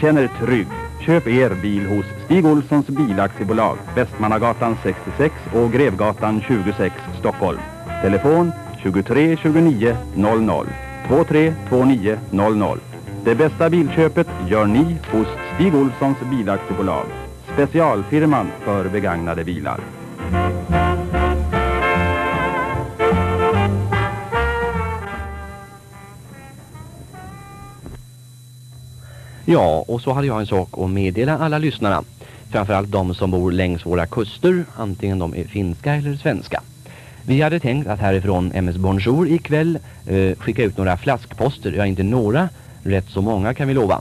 S6: Känn er trygg. Köp er bil hos Stig Olssons bilaktiebolag, Västmannagatan 66 och Grevgatan 26, Stockholm. Telefon 23 29 00 23 29 00. Det bästa bilköpet gör ni hos Stig Olssons bilaktiebolag, specialfirman för begagnade bilar.
S23: Ja, och så hade jag en sak att meddela alla lyssnarna. Framförallt de som bor längs våra kuster, antingen de är finska eller svenska. Vi hade tänkt att härifrån MS Bonjour ikväll eh, skicka ut några flaskposter. Ja, inte några, rätt så många kan vi lova.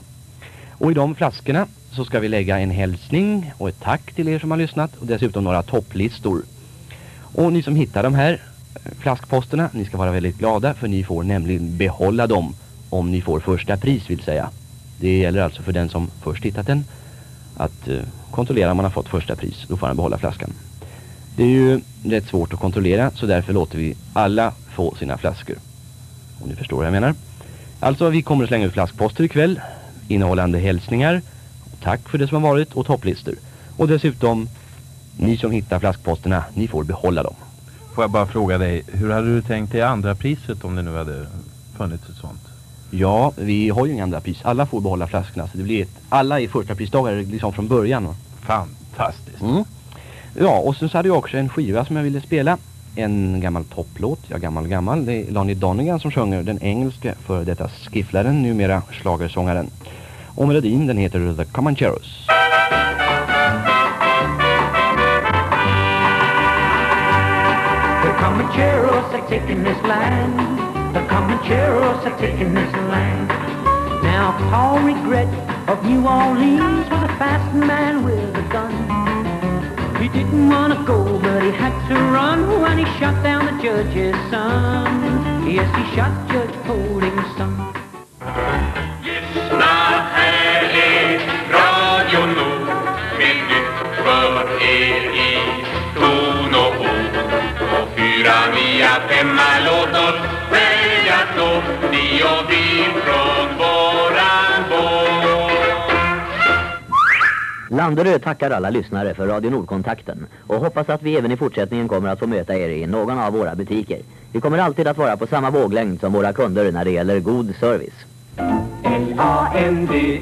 S23: Och i de flaskorna så ska vi lägga en hälsning och ett tack till er som har lyssnat och dessutom några topplistor. Och ni som hittar de här eh, flaskposterna, ni ska vara väldigt glada för ni får nämligen behålla dem om ni får första pris vill säga. Det gäller alltså för den som först hittat den att eh, kontrollera om man har fått första pris. Då får han behålla flaskan. Det är ju rätt svårt att kontrollera så därför låter vi alla få sina flaskor. Om ni förstår vad jag menar. Alltså vi kommer att slänga ut flaskposter ikväll innehållande hälsningar. Tack för det som har varit och topplistor. Och dessutom, ni som hittar flaskposterna, ni får behålla dem.
S4: Får jag bara fråga dig, hur hade du tänkt dig andra priset om det nu hade funnits ett sånt?
S23: Ja, vi har ju inga andra pris. Alla får behålla flaskorna. Så det blir ett, alla är första prisdagare liksom från början.
S4: Fantastiskt.
S23: Mm. Ja, och sen så hade jag också en skiva som jag ville spela. En gammal topplåt, ja gammal gammal. Det är Lonnie Donegan som sjunger den engelska för detta skifflaren, numera schlagersångaren. Och melodin den heter The Comancheros.
S31: The Comancheros are taking this land. The Comancheros are taking this land. Now Paul Regret of New Orleans was a fast man with a gun. He didn't want to go, but he had to run when he shot down the judge's son. Yes, he shot Judge Holding's son.
S2: Lyssna, ni och vi från våran båt.
S3: Landerö tackar alla lyssnare för Radio Nordkontakten och hoppas att vi även i fortsättningen kommer att få möta er i någon av våra butiker. Vi kommer alltid att vara på samma våglängd som våra kunder när det gäller god service.
S2: L-A-N-D-E-R-Ö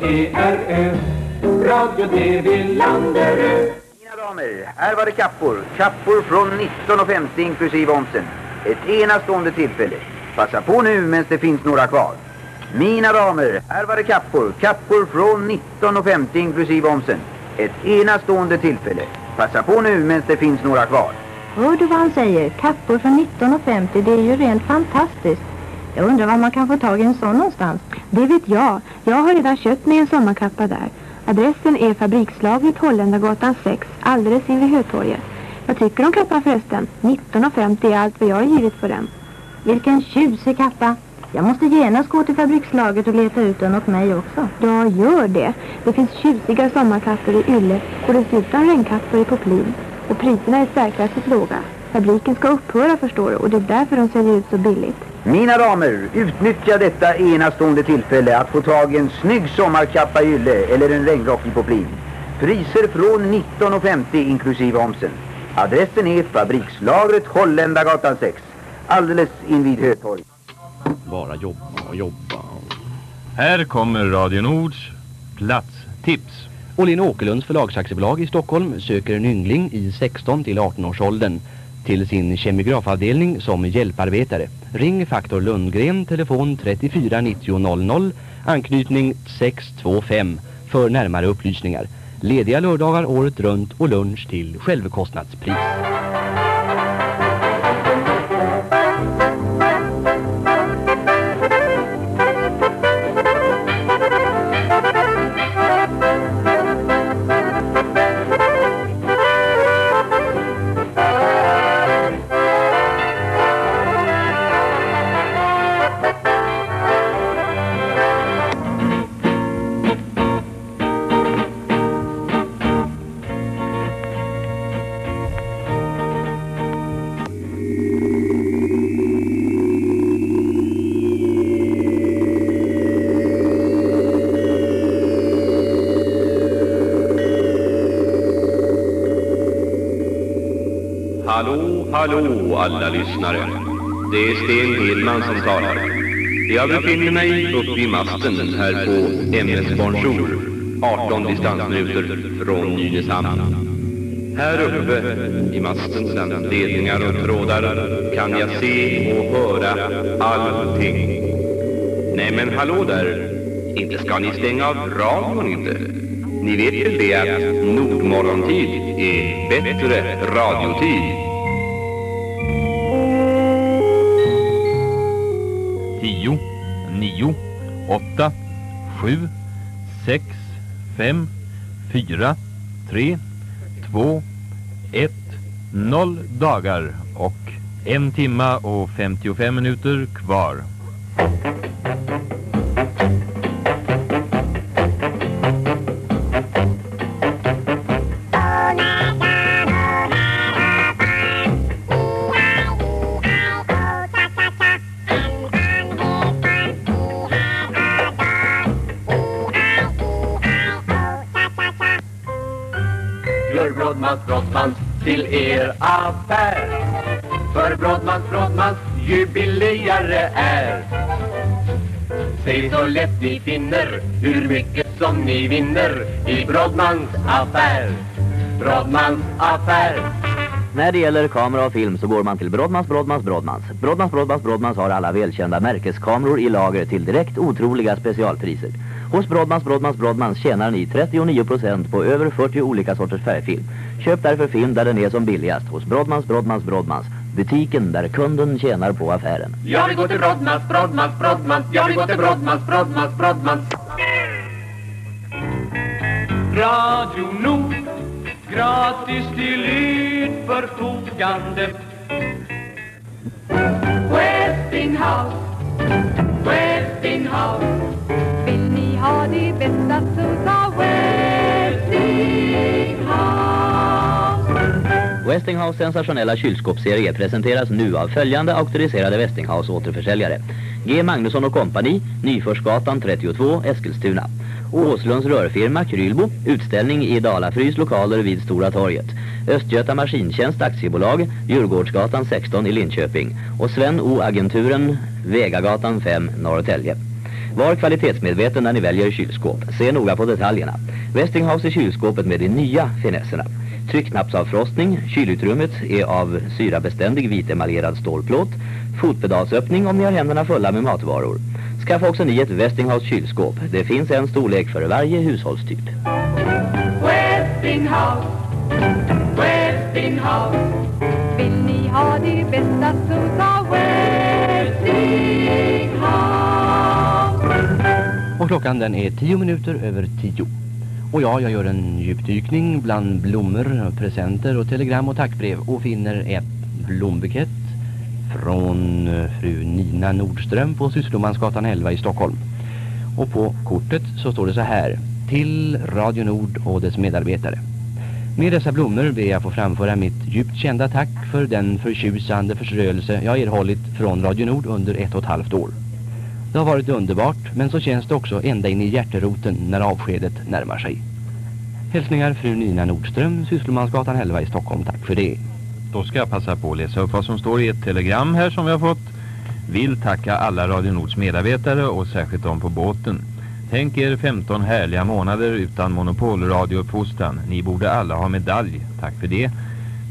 S2: Radio TV Landerö
S18: Mina damer, här var det kappor. Kappor från 19,50 inklusive omsen. Ett enastående tillfälle. Passa på nu medan det finns några kvar. Mina damer, här var det kappor. Kappor från 19,50 inklusive omsen. Ett enastående tillfälle. Passa på nu medan det finns några kvar.
S19: Hör du vad han säger? Kappor från 1950, det är ju rent fantastiskt. Jag undrar var man kan få tag i en sån någonstans. Det vet jag. Jag har redan köpt mig en sommarkappa där. Adressen är Fabrikslagret Holländargatan 6, alldeles invid Hötorget. Vad tycker du om kappan förresten? 19,50 är allt vad jag har givit för den. Vilken tjusig kappa. Jag måste genast gå till fabrikslagret och leta ut den åt mig också. Ja, gör det. Det finns tjusiga sommarkappor i ylle och dessutom regnkappor i poplin. Och priserna är särklassigt låga. Fabriken ska upphöra förstår du och det är därför de säljer ut så billigt.
S18: Mina damer, utnyttja detta enastående tillfälle att få tag i en snygg sommarkappa i ylle eller en regnrock i poplin. Priser från 19,50 inklusive omsen. Adressen är Fabrikslagret Holländargatan 6, alldeles invid Hötorget.
S23: Bara jobba och jobba.
S4: Här kommer Radio Nords platstips.
S23: Åhlén Åkerlunds förlagsaktiebolag i Stockholm söker en yngling i 16 till 18 års åldern till sin kemografavdelning som hjälparbetare. Ring faktor Lundgren, telefon 34 90 00, anknytning 625 för närmare upplysningar. Lediga lördagar året runt och lunch till självkostnadspris.
S1: Hallå, alla lyssnare. Det är Sten Hedman som talar. Jag befinner mig uppe i masten här på MS Bonjour, 18 distansminuter från Nynäshamn. Här uppe i masten bland ledningar och trådar kan jag se och höra allting. Nej men hallå där, inte ska ni stänga av radion inte. Ni vet väl det att Nordmorgontid är bättre radiotid.
S4: 4, 3, 2, 1, 0 dagar och en timma och 55 minuter kvar.
S2: Gör Brodmans Brodmans till er affär För Brodmans Brodmans ju billigare är Säg så lätt ni finner hur mycket som ni vinner i Brodmans affär Brodmans affär
S3: När det gäller kamera och film så går man till Brodmans, Brodmans, Brodmans. Brodmans, Brodmans, Brodmans har alla välkända märkeskameror i lager till direkt otroliga specialpriser. Hos Brodmans, Brodmans, Brodmans tjänar ni 39% på över 40 olika sorters färgfilm. Köp därför film där den är som billigast hos Brodmans, Brodmans, Brodmans. Butiken där kunden tjänar på affären.
S2: Jag vill gå till Brodmans, Brodmans, Brodmans Jag vill gå till Brodmans, Brodmans, Brodmans Radio Nord Gratis till ert förfogande Westinghouse Westinghouse.
S7: Vill ni ha det bästa så Westinghouse
S3: sensationella kylskåpsserie presenteras nu av följande auktoriserade Westinghouse återförsäljare. G. Magnusson och kompani, Nyförsgatan 32, Eskilstuna. Åslunds rörfirma Krylbo, utställning i Dalafrys lokaler vid Stora torget. Östgöta Maskintjänst aktiebolag, Djurgårdsgatan 16 i Linköping. Och Sven O Agenturen, Vegagatan 5, Norrtälje. Var kvalitetsmedveten när ni väljer kylskåp. Se noga på detaljerna. Westinghouse är kylskåpet med de nya finesserna. Tryckknappsavfrostning, kylutrymmet är av syrabeständig vitemaljerad stålplåt. Fotpedalsöppning om ni har händerna fulla med matvaror. Skaffa också ni ett Westinghouse kylskåp. Det finns en storlek för varje hushållstyp.
S7: Westinghouse, Westinghouse Vill ni ha det bästa så ta Westinghouse
S23: Och klockan den är tio minuter över tio. Och ja, jag gör en djupdykning bland blommor, presenter och telegram och tackbrev och finner ett blombukett från eh, fru Nina Nordström på Sysslomansgatan 11 i Stockholm. Och på kortet så står det så här. Till Radio Nord och dess medarbetare. Med dessa blommor ber jag få framföra mitt djupt kända tack för den förtjusande förströelse jag erhållit från Radio Nord under ett och ett halvt år. Det har varit underbart, men så känns det också ända in i hjärteroten när avskedet närmar sig. Hälsningar fru Nina Nordström, Sysslomansgatan 11 i Stockholm. Tack för det.
S4: Då ska jag passa på att läsa upp vad som står i ett telegram här som vi har fått. Vill tacka alla Radio Nords medarbetare och särskilt dem på båten. Tänk er 15 härliga månader utan monopolradiouppfostran. Ni borde alla ha medalj. Tack för det.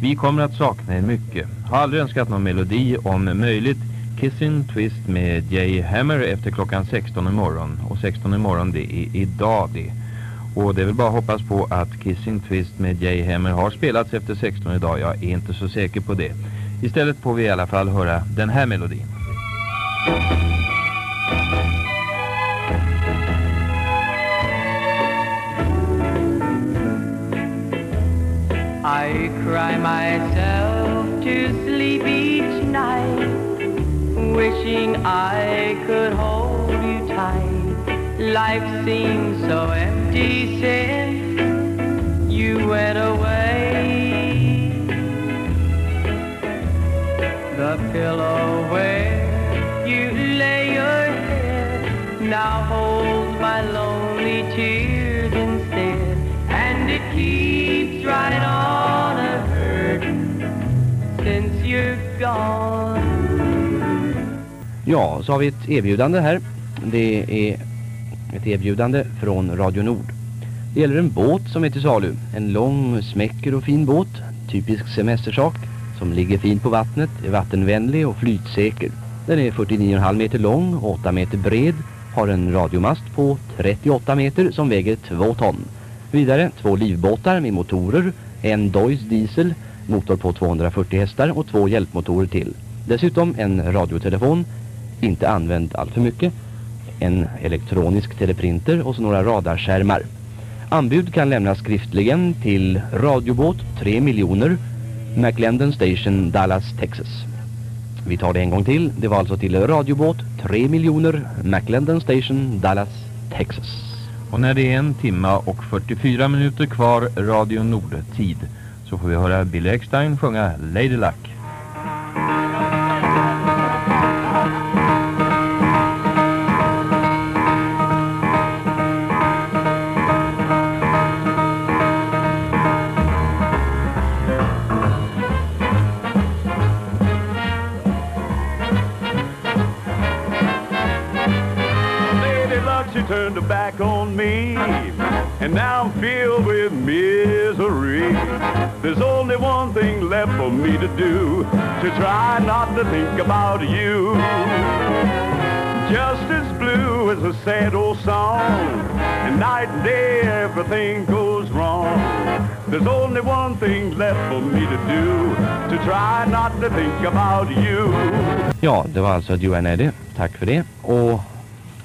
S4: Vi kommer att sakna er mycket. Har aldrig önskat någon melodi om möjligt. Kissing Twist med Jay Hammer efter klockan 16 imorgon. Och 16 imorgon det är idag det. Och det är väl bara att hoppas på att Kissing Twist med Jay Hammer har spelats efter 16 idag. Jag är inte så säker på det. Istället får vi i alla fall höra den här melodin.
S31: I cry myself to sleep each night, wishing I could hold you tight. Life seems so empty since you went away. The pillow where you lay your head now holds my lonely tears instead, and it keeps right on a hurting since you're gone.
S23: Ja, så har vi ett erbjudande här. Det är ett erbjudande från Radio Nord. Det gäller en båt som är till salu. En lång, smäcker och fin båt. Typisk semestersak. Som ligger fint på vattnet, är vattenvänlig och flytsäker. Den är 49,5 meter lång, 8 meter bred. Har en radiomast på 38 meter som väger 2 ton. Vidare två livbåtar med motorer. En Deutz diesel, motor på 240 hästar och två hjälpmotorer till. Dessutom en radiotelefon, inte använd allt för mycket en elektronisk teleprinter och så några radarskärmar. Anbud kan lämnas skriftligen till radiobåt 3 miljoner McLendon Station, Dallas, Texas. Vi tar det en gång till. Det var alltså till radiobåt 3 miljoner McLendon Station, Dallas, Texas.
S4: Och när det är en timma och 44 minuter kvar Radio Nord-tid så får vi höra Billy Eckstein sjunga Lady Luck.
S32: About you. Just as blue as a sad old song, and night and day everything goes wrong. There's only one thing left for me to do, to try not to think about you.
S23: Ja, det var alltså Joanne Eddy. Tack för det. Och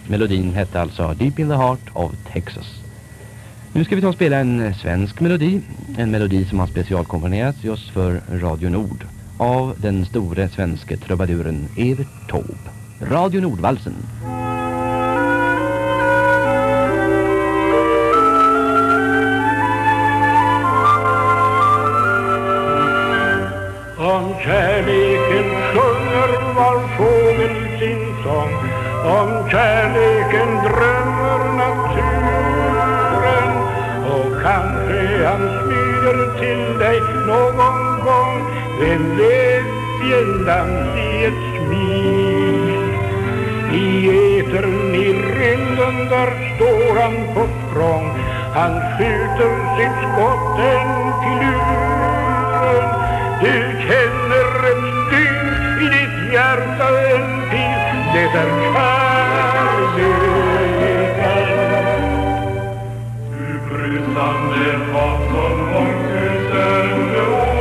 S23: melodin hette alltså Deep in the Heart of Texas. Nu ska vi ta och spela en svensk melodi. En melodi som har specialkomponerats just för Radio Nord. Av den store svenske trubaduren Evert Taube. Radio Nordvalsen.
S17: Om kärleken sjunger var fågel sin sång Om kärleken drömmer gång Vem vet i ett smyg I etern i rymden där står han på språng Han skjuter sitt skott en till luren Du känner en styr i ditt hjärta en pil Det är kärleken.
S32: Brusande hav som mångtusende år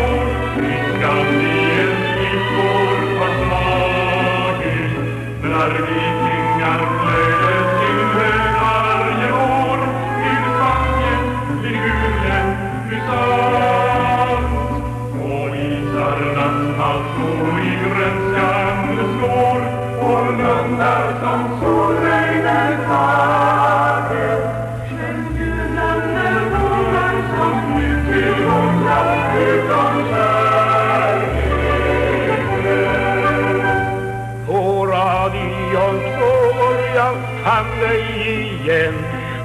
S32: lundar som solregnet fager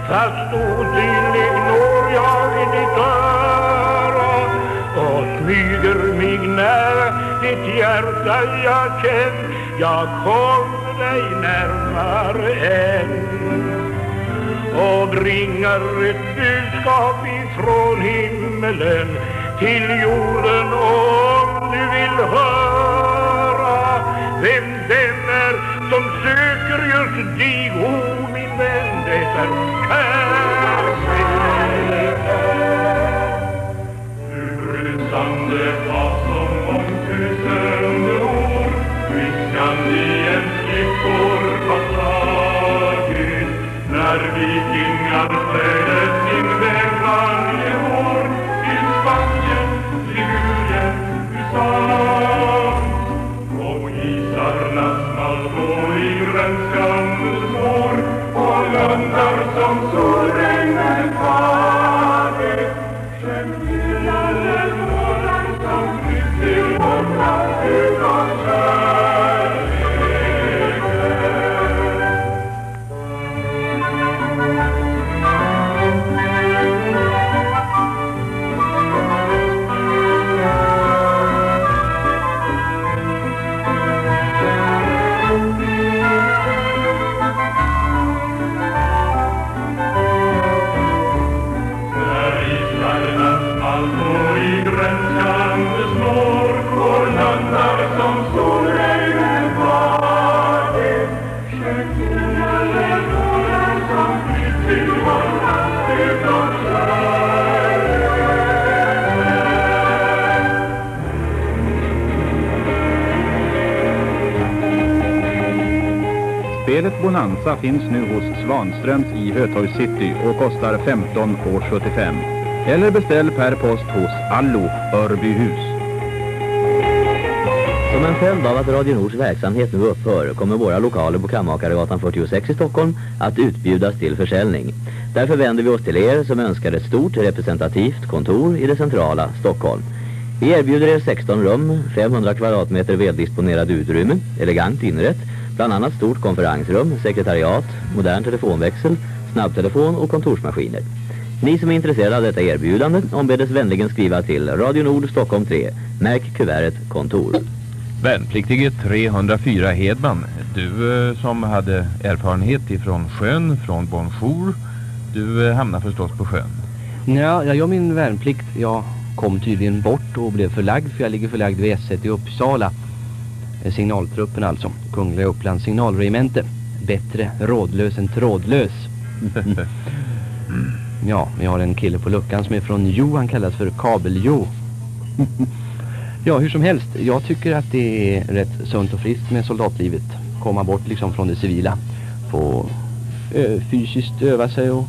S17: Fast otydlig når jag i ditt öra. Och smyger mig nära ditt hjärta jag känn Jag kommer dig närmare än. Och bringar ett budskap ifrån himmelen till jorden om du vill höra vem den är som söker just dig, o min vän, det är
S32: Brusande hav som mångtusende år? Viskande i en flickor klippor passage När vikingar
S6: Bonanza finns nu hos Svanströms i Hötorg city och kostar 15,75. Eller beställ per post hos Allo, Örbyhus.
S3: Som en följd av att Radio Nords verksamhet nu upphör kommer våra lokaler på Kammakaregatan 46 i Stockholm att utbjudas till försäljning. Därför vänder vi oss till er som önskar ett stort representativt kontor i det centrala Stockholm. Vi erbjuder er 16 rum, 500 kvadratmeter väldisponerad utrymme, elegant inrätt, bland annat stort konferensrum, sekretariat, modern telefonväxel, snabbtelefon och kontorsmaskiner. Ni som är intresserade av detta erbjudande ombedes vänligen skriva till Radio Nord Stockholm 3. Märk kuvertet kontor.
S4: Värnpliktige 304 Hedman, du eh, som hade erfarenhet ifrån sjön, från Bonjour, du eh, hamnar förstås på sjön.
S23: Ja, jag gör min värnplikt. Jag kom tydligen bort och blev förlagd för jag ligger förlagd vid S1 i Uppsala. Eh, Signaltruppen alltså. Kungliga Upplands signalregemente. Bättre rådlös än trådlös. ja, vi har en kille på luckan som är från Jo. Han kallas för Kabel-Jo. ja, hur som helst. Jag tycker att det är rätt sunt och friskt med soldatlivet. Komma bort liksom från det civila. Få ö, fysiskt öva sig och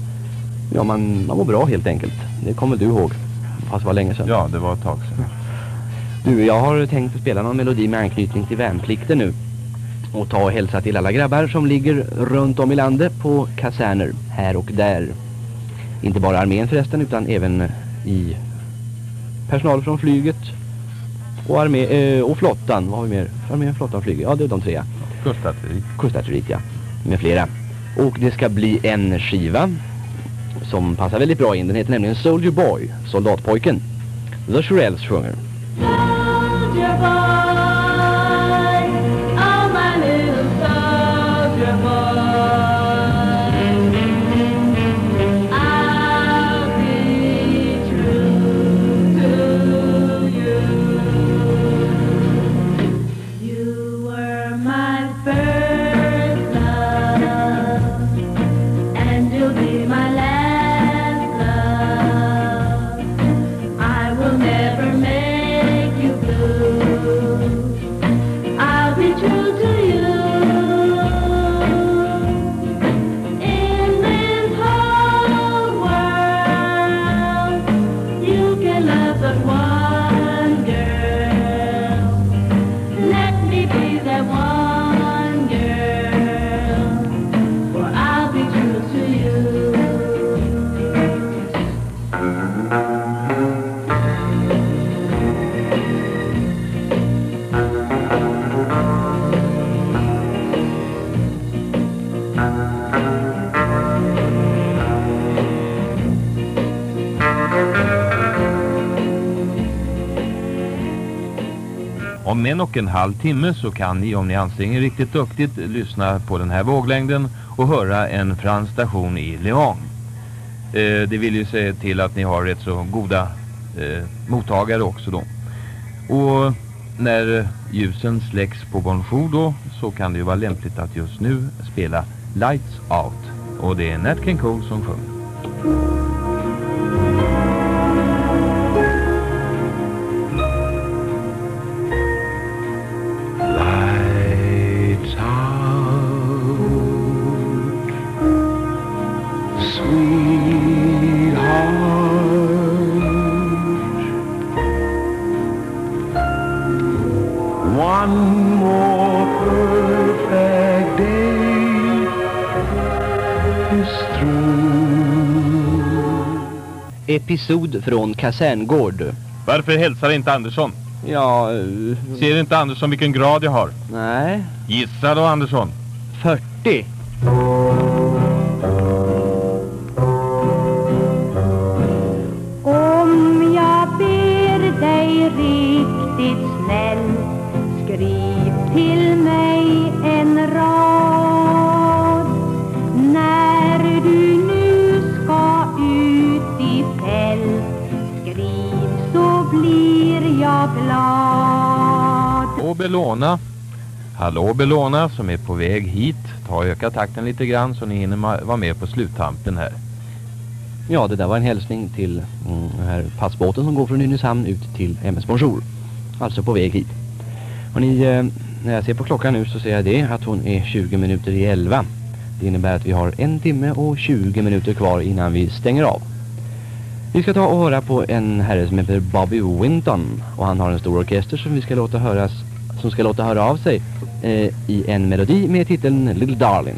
S23: ja, man, man mår bra helt enkelt. Det kommer du ihåg. Fast det var länge sedan.
S4: Ja, det var ett tag sedan.
S23: Du, jag har tänkt att spela någon melodi med anknytning till värnplikten nu. Och ta och hälsa till alla grabbar som ligger runt om i landet på kaserner här och där. Inte bara armén förresten utan även i personal från flyget och, armé, eh, och flottan. Vad har vi mer? Armén, flottan, flyget. Ja, det är de tre. ja.
S4: Kustartilleri.
S23: Kustartilleriet, ja. Med flera. Och det ska bli en skiva som passar väldigt bra in. Den heter nämligen Soldier Boy, Soldatpojken. The Shirelles sjunger.
S4: Om en och en halv timme så kan ni, om ni anstränger riktigt duktigt, lyssna på den här våglängden och höra en fransk station i Lyon. Eh, det vill ju säga till att ni har rätt så goda eh, mottagare också då. Och när ljusen släcks på Bonjour då så kan det ju vara lämpligt att just nu spela Lights Out. Och det är Nat King Cole som sjunger.
S23: Episod från Kaserngård.
S4: Varför hälsar inte Andersson?
S23: Ja...
S4: Ser inte Andersson vilken grad jag har?
S23: Nej.
S4: Gissa då Andersson.
S23: 40.
S4: Hallå som är på väg hit. Ta och öka takten lite grann så ni hinner vara med på sluttampen här.
S23: Ja, det där var en hälsning till mm, den här passbåten som går från Nynäshamn ut till MS Bonjour. Alltså på väg hit. Och ni, eh, när jag ser på klockan nu så ser jag det att hon är 20 minuter i 11. Det innebär att vi har en timme och 20 minuter kvar innan vi stänger av. Vi ska ta och höra på en herre som heter Bobby Winton och han har en stor orkester som vi ska låta höras som ska låta höra av sig eh, i en melodi med titeln Little Darling.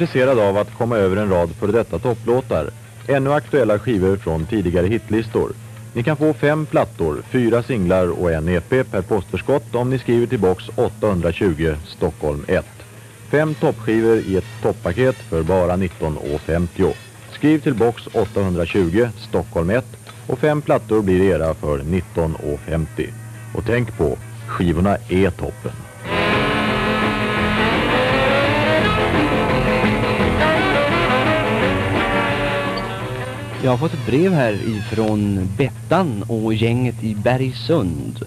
S33: Intresserad av att komma över en rad för detta topplåtar? Ännu aktuella skivor från tidigare hitlistor? Ni kan få fem plattor, fyra singlar och en EP per postförskott om ni skriver till box 820 Stockholm 1. Fem toppskivor i ett toppaket för bara 19,50. Skriv till box 820 Stockholm 1 och fem plattor blir era för 19,50. Och tänk på, skivorna är toppen.
S23: Jag har fått ett brev här ifrån Bettan och gänget i Bergsund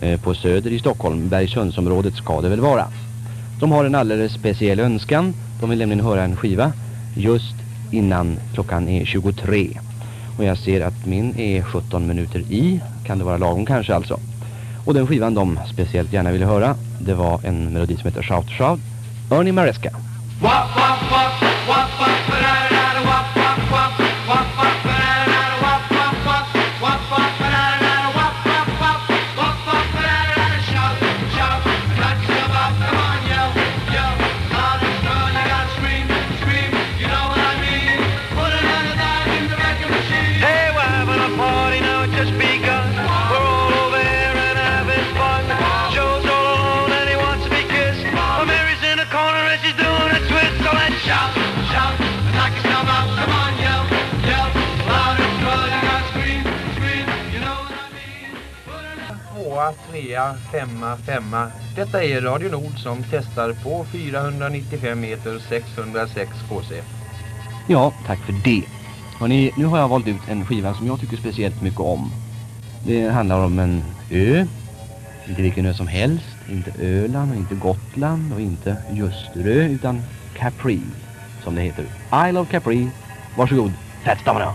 S23: eh, på söder i Stockholm. Bergsundsområdet ska det väl vara. De har en alldeles speciell önskan. De vill nämligen höra en skiva just innan klockan är 23. Och jag ser att min är 17 minuter i. Kan det vara lagom kanske alltså. Och den skivan de speciellt gärna ville höra det var en melodi som heter Shout Shout. Ernie Maresca.
S34: Tvåa, trea, femma, femma. Detta är Radio Nord som testar på 495 meter 606 KC.
S23: Ja, tack för det. Hörrni, nu har jag valt ut en skiva som jag tycker speciellt mycket om. Det handlar om en ö. Inte vilken ö som helst. Inte Öland och inte Gotland och inte Ljusterö utan Capri som det heter. Isle of Capri. Varsågod, Fats Domino.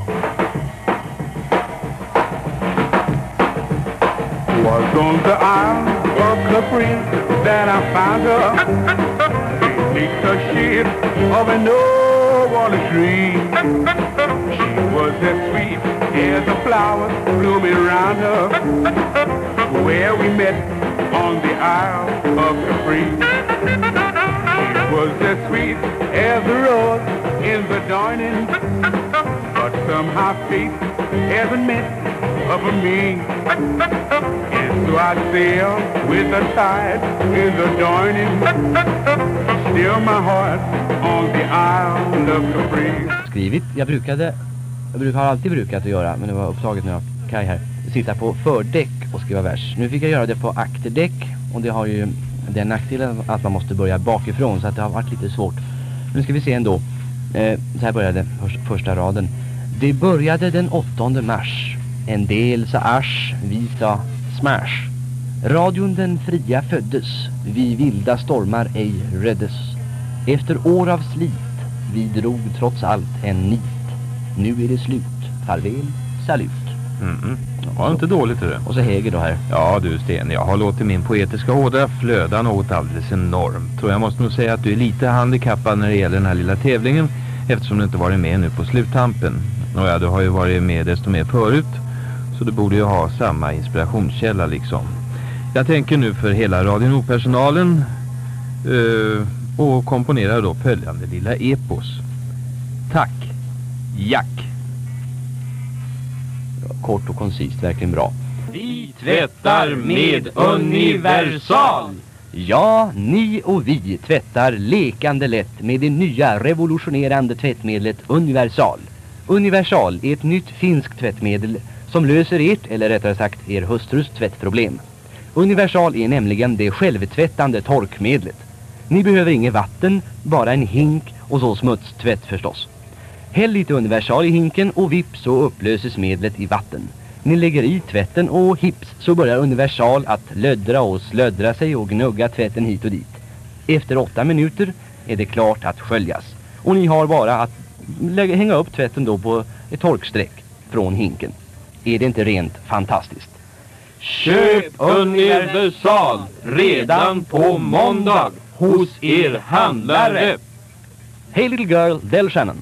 S17: Was on the isle of Capri that I found her beneath the shade of an old walnut tree. She was as sweet as the flowers blooming around her. Where we met on the isle of Capri. She was as sweet as the rose in the dawning, but somehow fate hasn't met up me. And so I sail with the tide in the dawning, still my heart on the island of Capri.
S23: Skrivit, jag brukade, jag brukar, har alltid brukat att göra, men det var upptaget nu av Kaj här. Sitta på fördäck och skriva vers. Nu fick jag göra det på akterdäck och det har ju den nackdelen att man måste börja bakifrån så att det har varit lite svårt. Nu ska vi se ändå. Eh, så här började första raden. Det började den 8 mars. En del sa asch, vi sa smash. Radion den fria föddes, vi vilda stormar ej räddes. Efter år av slit, vi drog trots allt en nit. Nu är det slut, farväl, salut.
S4: Mm Det var inte dåligt det.
S23: Och så Häger då här.
S4: Ja du Sten, jag har låtit min poetiska ådra flöda något alldeles enormt. Och jag måste nog säga att du är lite handikappad när det gäller den här lilla tävlingen. Eftersom du inte varit med nu på sluttampen. Nåja, du har ju varit med desto mer förut. Så du borde ju ha samma inspirationskälla liksom. Jag tänker nu för hela Radio Nord-personalen uh, och komponera då följande lilla epos. Tack, Jack.
S23: Kort och koncist, verkligen bra.
S34: Vi tvättar med Universal.
S23: Ja, ni och vi tvättar lekande lätt med det nya revolutionerande tvättmedlet Universal. Universal är ett nytt finskt tvättmedel som löser ert, eller rättare sagt er hustrus tvättproblem. Universal är nämligen det självtvättande torkmedlet. Ni behöver inget vatten, bara en hink och så smutstvätt förstås. Häll lite universal i hinken och vips så upplöses medlet i vatten. Ni lägger i tvätten och hips så börjar universal att löddra och slöddra sig och gnugga tvätten hit och dit. Efter åtta minuter är det klart att sköljas. Och ni har bara att lägga, hänga upp tvätten då på ett torksträck från hinken. Är det inte rent fantastiskt?
S34: Köp Universal redan på måndag hos er handlare.
S23: Hey little girl, Del Shannon.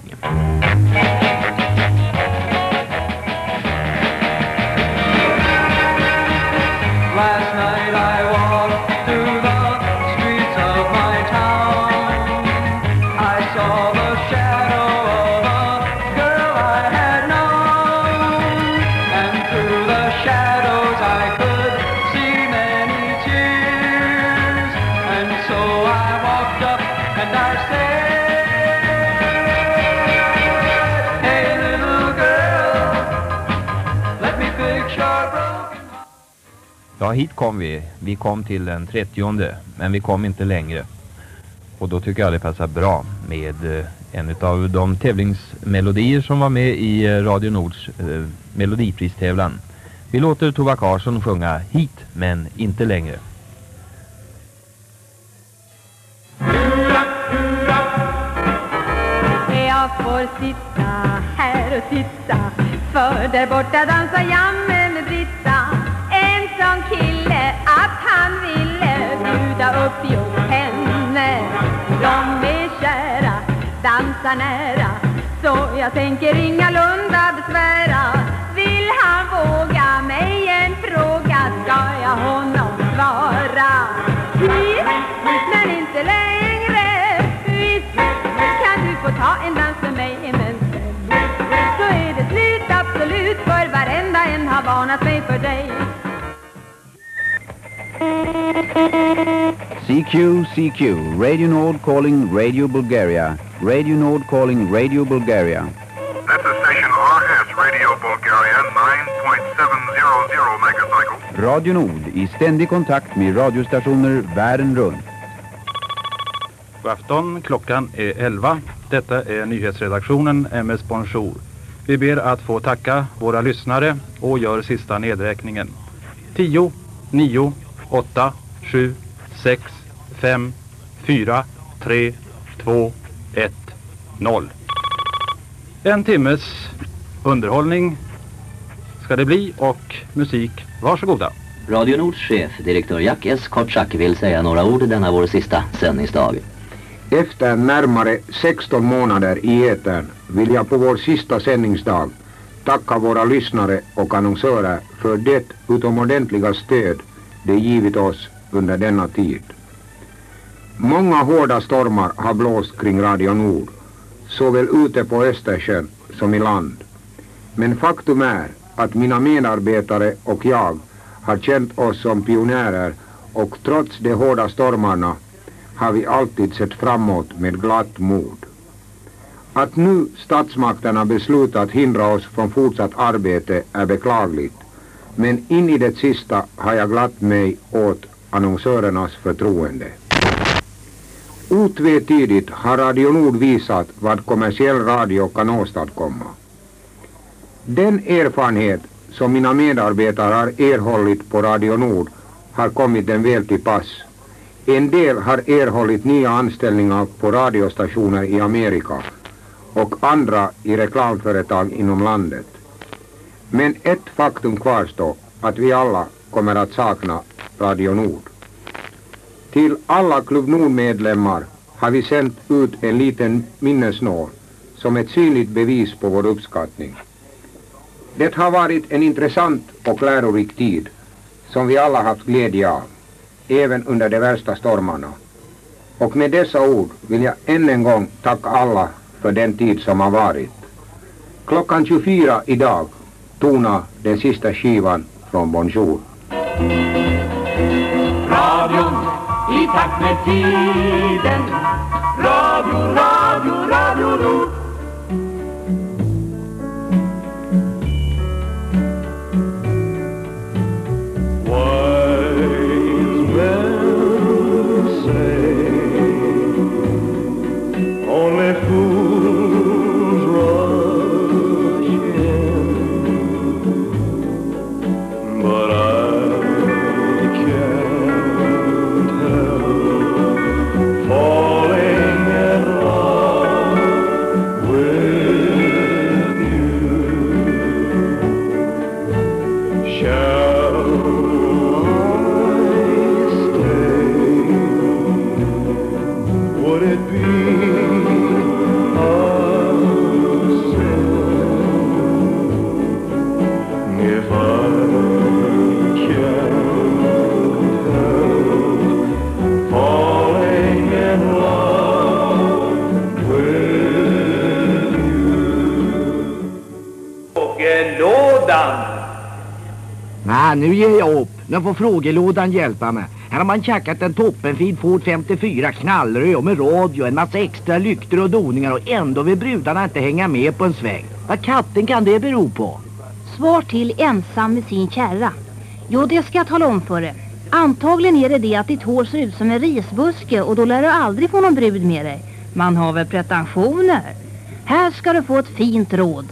S4: Ja, hit kom vi. Vi kom till den 30 men vi kom inte längre. Och då tycker jag det passar bra med eh, en av de tävlingsmelodier som var med i eh, Radio Nords eh, melodipristävlan. Vi låter Tova Karlsson sjunga Hit men inte längre.
S7: Jag får sitta här och titta För där borta dansar Janne han ville bjuda upp just henne De är kära, dansar nära. Så jag tänker ingalunda besvära. Vill han våga mig en fråga Ska jag honom svara. Visst, men inte längre. Visst kan du få ta en dans med mig Men sen? Så är det slut absolut För varenda en har varnat mig för dig.
S35: CQ, CQ, Radio Nord calling Radio Bulgaria. Radio Nord calling Radio Bulgaria.
S36: This is station RS Radio Bulk area 9.700 megacycle.
S37: Radio Nord i ständig kontakt med radiostationer världen runt.
S6: God afton, klockan är 11. Detta är nyhetsredaktionen MS Bonjour. Vi ber att få tacka våra lyssnare och gör sista nedräkningen. 10, 9, 8, 7, 6, 5, 4, 3, 2, 1, 0. En timmes underhållning ska det bli och musik. Varsågoda.
S3: Radio Nords chef, direktör Jack S. Kortsack vill säga några ord denna vår sista sändningsdag.
S16: Efter närmare 16 månader i etern vill jag på vår sista sändningsdag tacka våra lyssnare och annonsörer för det utomordentliga stöd de givit oss under denna tid. Många hårda stormar har blåst kring Radio Nord, såväl ute på Östersjön som i land. Men faktum är att mina medarbetare och jag har känt oss som pionjärer och trots de hårda stormarna har vi alltid sett framåt med glatt mod. Att nu statsmakterna beslutat hindra oss från fortsatt arbete är beklagligt, men in i det sista har jag glatt mig åt annonsörernas förtroende. Otvetydigt har Radio Nord visat vad kommersiell radio kan åstadkomma. Den erfarenhet som mina medarbetare har erhållit på Radio Nord har kommit dem väl till pass. En del har erhållit nya anställningar på radiostationer i Amerika och andra i reklamföretag inom landet. Men ett faktum kvarstår att vi alla kommer att sakna Radio Nord. Till alla Klubb Nord-medlemmar har vi sänt ut en liten minnesnål som ett synligt bevis på vår uppskattning. Det har varit en intressant och lärorik tid som vi alla haft glädje av, även under de värsta stormarna. Och med dessa ord vill jag än en gång tacka alla för den tid som har varit. Klockan 24 idag tona den sista skivan från Bonjour.
S24: Radion i takt med tiden
S38: jag får frågelådan hjälpa mig. Här har man tjackat en toppenfin Ford 54 knallröd och med radio, en massa extra lyktor och doningar och ändå vill brudarna inte hänga med på en sväng. Vad katten kan det bero på?
S28: Svar till ensam med sin kärra. Jo, det ska jag tala om för dig. Antagligen är det det att ditt hår ser ut som en risbuske och då lär du aldrig få någon brud med dig. Man har väl pretensioner. Här ska du få ett fint råd.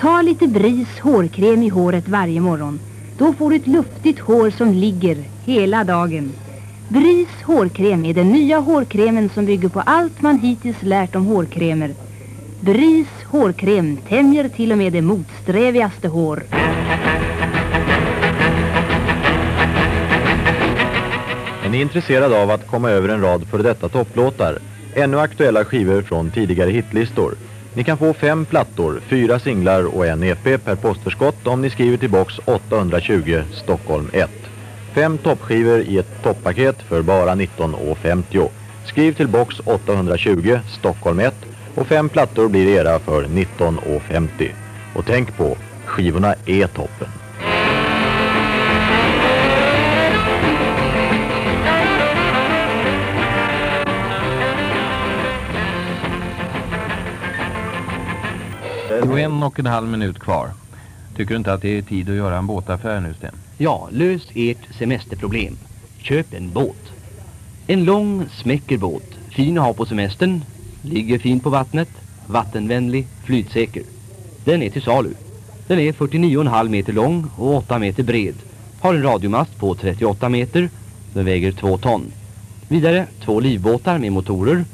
S28: Ta lite Bris hårkräm i håret varje morgon. Då får du ett luftigt hår som ligger hela dagen. Bris hårkräm är den nya hårkrämen som bygger på allt man hittills lärt om hårkrämer. Bris hårkräm tämjer till och med det motsträvigaste hår.
S33: Är ni intresserade av att komma över en rad för detta topplåtar? Ännu aktuella skivor från tidigare hitlistor? Ni kan få fem plattor, fyra singlar och en EP per postförskott om ni skriver till box 820 Stockholm 1. Fem toppskivor i ett toppaket för bara 19,50. Skriv till box 820 Stockholm 1 och fem plattor blir era för 19,50. Och tänk på, skivorna är toppen.
S4: Är en och en halv minut kvar. Tycker du inte att det är tid att göra en båtaffär nu, Sten?
S23: Ja, lös ert semesterproblem. Köp en båt. En lång, smäcker båt. Fin att ha på semestern. Ligger fint på vattnet. Vattenvänlig, flytsäker. Den är till salu. Den är 49,5 meter lång och 8 meter bred. Har en radiomast på 38 meter. Den väger 2 ton. Vidare två livbåtar med motorer.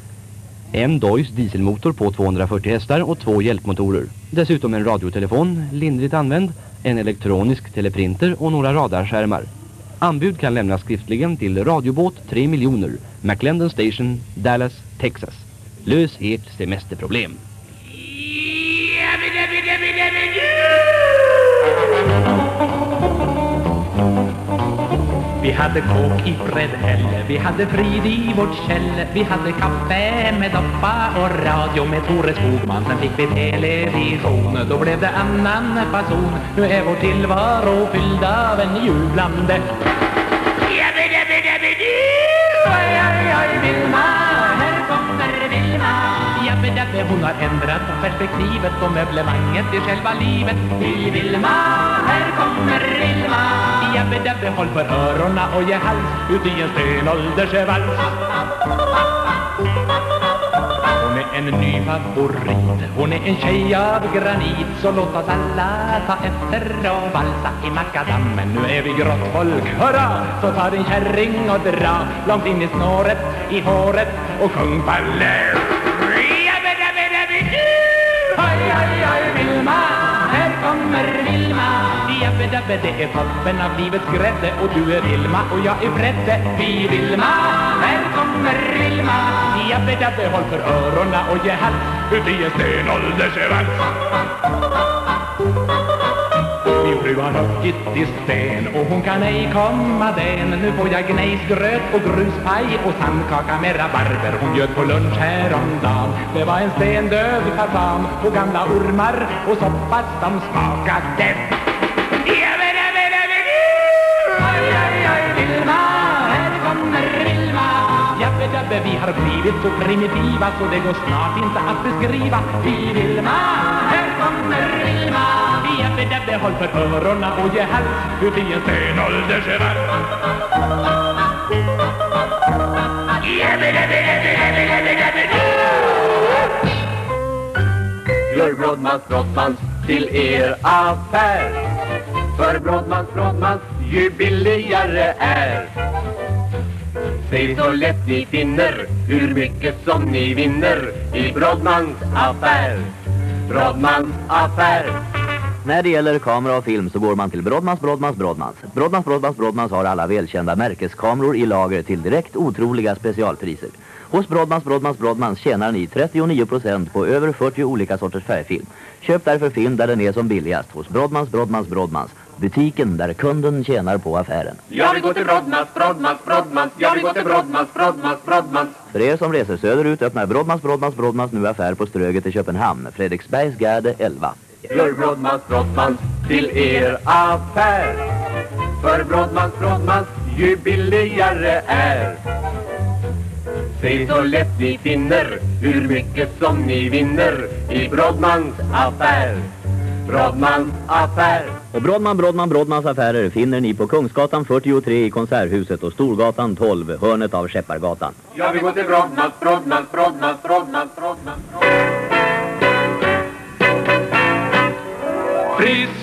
S23: En Dois dieselmotor på 240 hästar och två hjälpmotorer. Dessutom en radiotelefon, lindrigt använd, en elektronisk teleprinter och några radarskärmar. Anbud kan lämnas skriftligen till radiobåt 3 miljoner, McLendon Station, Dallas, Texas. Lös ert semesterproblem.
S39: Vi hade kåk i Bredhäll, vi hade frid i vårt käll. Vi hade kaffe med Doppa och radio med Tore Skogman. Sen fick vi television, då blev det annan fason Nu är vår tillvaro fylld av en jublande. Oj, oj, oj, min man! Jabbedabbe, hon har ändrat perspektivet och möblemanget i själva livet. I Vilma, här kommer Vilma. Jabbedabbe, håll för öronen och ge hals ut i en stenåldersvals Hon är en ny favorit, hon är en tjej av granit. Så låt oss alla ta efter och valsa i makadammen. Nu är vi grått folk, hurra! Så ta din kärring och dra Långt in i snåret, i håret och sjung ballet. Kommer Vilma. Jabbedabbe, det är toppen av livets grädde. Och du är Vilma och jag är Fredde. Vi Vilma, här kommer Vilma. Jabbedabbe, håll för öronen och ge hals Ut i en stenåldersvals fru har huggit i sten. Och hon kan ej komma den. Nu får jag gnejsgröt och gruspaj och sandkaka med rabarber. Hon bjöd på lunch häromdagen Det var en stendöd fasan. Och gamla ormar och soppa som smakade Oj, oj, oj, här kommer vi har blivit så primitiva så det går snart inte att beskriva. Vi Vilma, här kommer Vilma Debbe håll för öronen och ge hals ut i en stenåldersvals
S2: Gör Brodmans Brodmans till er affär. För Brodmans Brodmans ju billigare är. Säg så lätt ni finner hur mycket som ni vinner i Brodmans affär. Brodmans affär.
S3: När det gäller kamera och film så går man till Brodmans, Brodmans, Brodmans. Brodmans, Brodmans, Brodmans har alla välkända märkeskameror i lager till direkt otroliga specialpriser. Hos Brodmans, Brodmans, Brodmans tjänar ni 39% på över 40 olika sorters färgfilm. Köp därför film där den är som billigast hos Brodmans, Brodmans, Brodmans. Butiken där kunden tjänar på affären.
S2: Jag vill gå till Brodmans, Brodmans, Brodmans Jag vill gå till Brodmans, Brodmans, Brodmans
S3: För er som reser söderut öppnar Brodmans, Brodmans, Brodmans nu affär på Ströget i Köpenhamn. Fredriksbergs Gärde 11.
S2: Gör Brodmans, Brodmans till er affär. För Brodmans, Brodmans ju billigare är. Säg så lätt ni finner hur mycket som ni vinner i Brodmans affär. Brodmans affär.
S3: Och Brodman, Brodman, Brodmans affärer finner ni på Kungsgatan 43 i Konserthuset och Storgatan 12, hörnet av Skeppargatan.
S2: Jag vill gå till Brodmans, Brodmans, Brodmans, Brodmans, Brodmans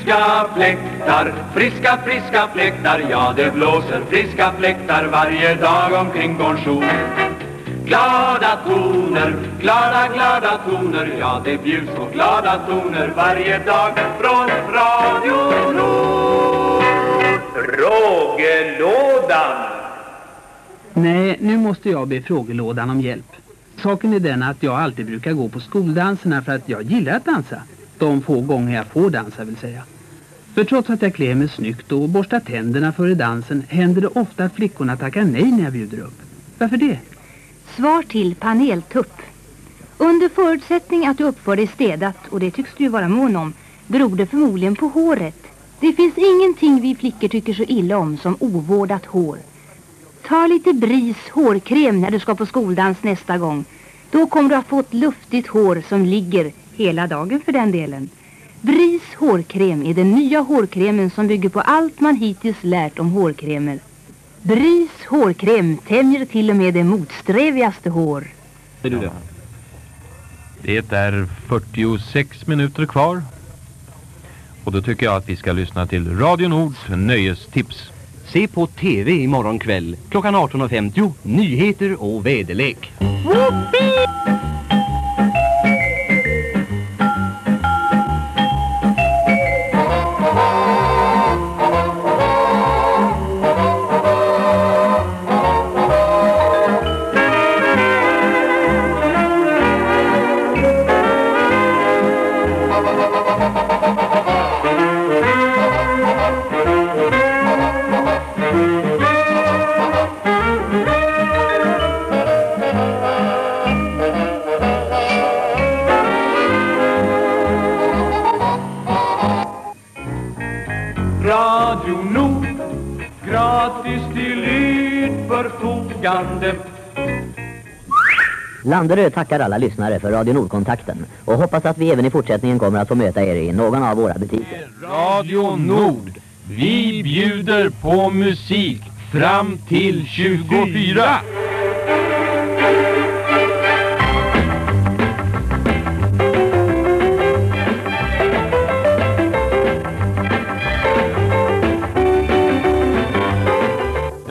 S2: Friska fläktar, friska, friska fläktar Ja, det blåser friska fläktar varje dag omkring Bonjour Glada toner, glada, glada toner Ja, det bjuds på glada toner varje dag från Radio Nord
S37: Frågelådan!
S40: Nej, nu måste jag be frågelådan om hjälp. Saken är den att jag alltid brukar gå på skoldanserna för att jag gillar att dansa. De få gånger jag får dansa vill säga. För trots att jag klär mig snyggt och borstar tänderna före dansen händer det ofta att flickorna tackar nej när jag bjuder upp. Varför det?
S28: Svar till paneltupp. Under förutsättning att du uppför dig städat, och det tycks du ju vara mån om, beror det förmodligen på håret. Det finns ingenting vi flickor tycker så illa om som ovårdat hår. Ta lite Bris hårkräm när du ska på skoldans nästa gång. Då kommer du att få ett luftigt hår som ligger hela dagen för den delen. Bris hårkräm är den nya hårkrämen som bygger på allt man hittills lärt om hårkrämer. Bris hårkräm tämjer till och med det motsträvigaste hår.
S4: Är det? Det är 46 minuter kvar. Och då tycker jag att vi ska lyssna till Radio Nords nöjestips.
S23: Se på TV imorgon kväll klockan 18.50 nyheter och väderlek.
S41: Radio förfogande.
S3: Landerö tackar alla lyssnare för Radio Nord-kontakten och hoppas att vi även i fortsättningen kommer att få möta er i någon av våra butiker.
S41: Radio Nord, vi bjuder på musik fram till 24.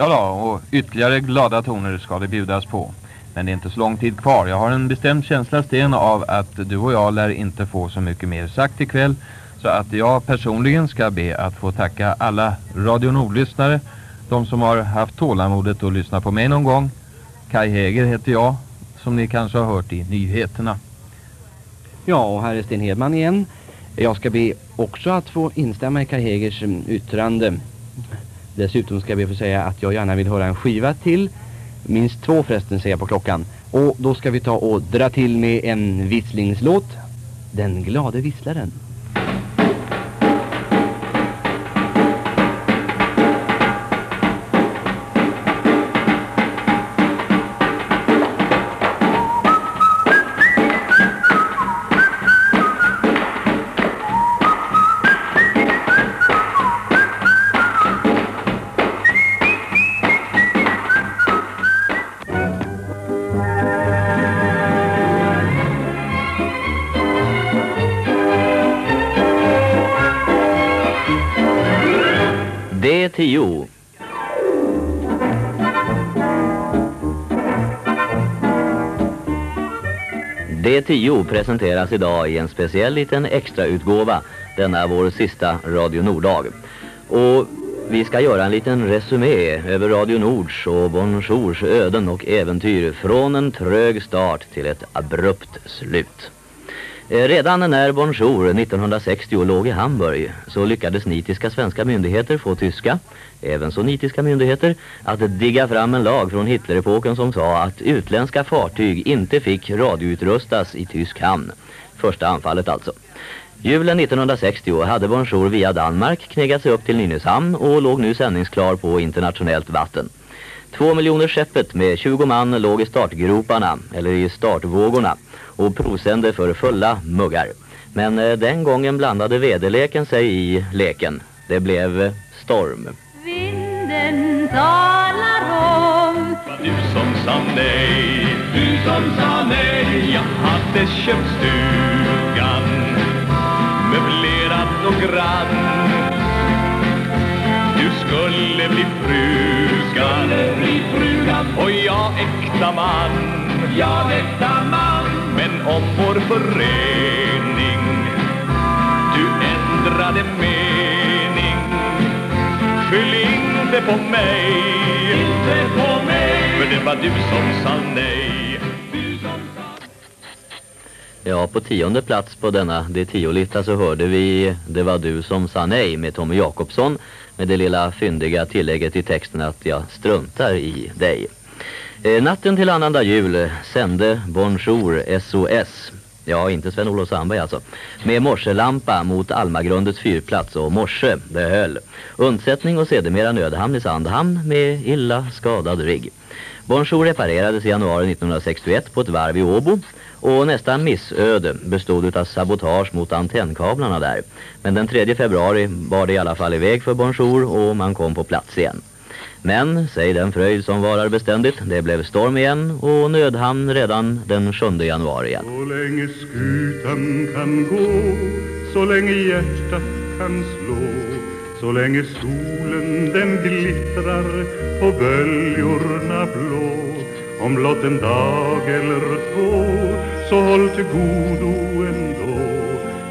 S4: Ja då, och ytterligare glada toner ska det bjudas på. Men det är inte så lång tid kvar. Jag har en bestämd känsla, Sten, av att du och jag lär inte få så mycket mer sagt ikväll. Så att jag personligen ska be att få tacka alla Radio Nord-lyssnare. De som har haft tålamodet att lyssna på mig någon gång. Kai Häger heter jag, som ni kanske har hört i nyheterna.
S23: Ja, och här är Sten Hedman igen. Jag ska be också att få instämma i Kai Hägers mm, yttrande. Dessutom ska jag be att få säga att jag gärna vill höra en skiva till. Minst två förresten säger jag på klockan. Och då ska vi ta och dra till med en visslingslåt. Den glade visslaren.
S3: 10 presenteras idag i en speciell liten extrautgåva denna vår sista Radio Norddag. Och vi ska göra en liten resumé över Radio Nords och Bonjours öden och äventyr från en trög start till ett abrupt slut. Eh, redan när Bonjour 1960 låg i Hamburg så lyckades nitiska svenska myndigheter få tyska, även så nitiska myndigheter, att digga fram en lag från Hitlerepoken som sa att utländska fartyg inte fick radioutrustas i tysk hamn. Första anfallet alltså. Julen 1960 hade Bonjour via Danmark knegat sig upp till Nynäshamn och låg nu sändningsklar på internationellt vatten. Två miljoner skeppet med 20 man låg i startgroparna, eller i startvågorna, och provsände för fulla muggar. Men eh, den gången blandade väderleken sig i leken. Det blev storm.
S41: Vinden talar om Du som sa nej, du som sa nej Jag hade köpt stugan Möblerad och grann Du skulle bli frugan bli frugan Och jag äkta man. Jag äkta man. Men om vår förening Du ändrade mening. Skyll inte på mig. Inte på mig. För det var du som sa nej.
S3: Ja, på tionde plats på denna D10-lista så hörde vi Det var du som sa nej med Tommy Jakobsson med det lilla fyndiga tillägget i texten att jag struntar i dig. Eh, natten till annandag jul sände Bonjour SOS. Ja, inte Sven-Olof Sandberg alltså. Med morselampa mot Almagrundets fyrplats och morse, det höll. Undsättning och sedermera nödhamn i Sandhamn med illa skadad rigg. Bonjour reparerades i januari 1961 på ett varv i Åbo och nästa missöde bestod av sabotage mot antennkablarna där. Men den 3 februari var det i alla fall iväg för Bonjour och man kom på plats igen. Men, säg den fröjd som varar beständigt, det blev storm igen och nödhamn redan den 7 januari igen.
S42: Så länge skutan kan gå, så länge hjärtat kan slå, så länge solen den glittrar på böljorna blå. Om blott en dag eller två, så håll till godo ändå.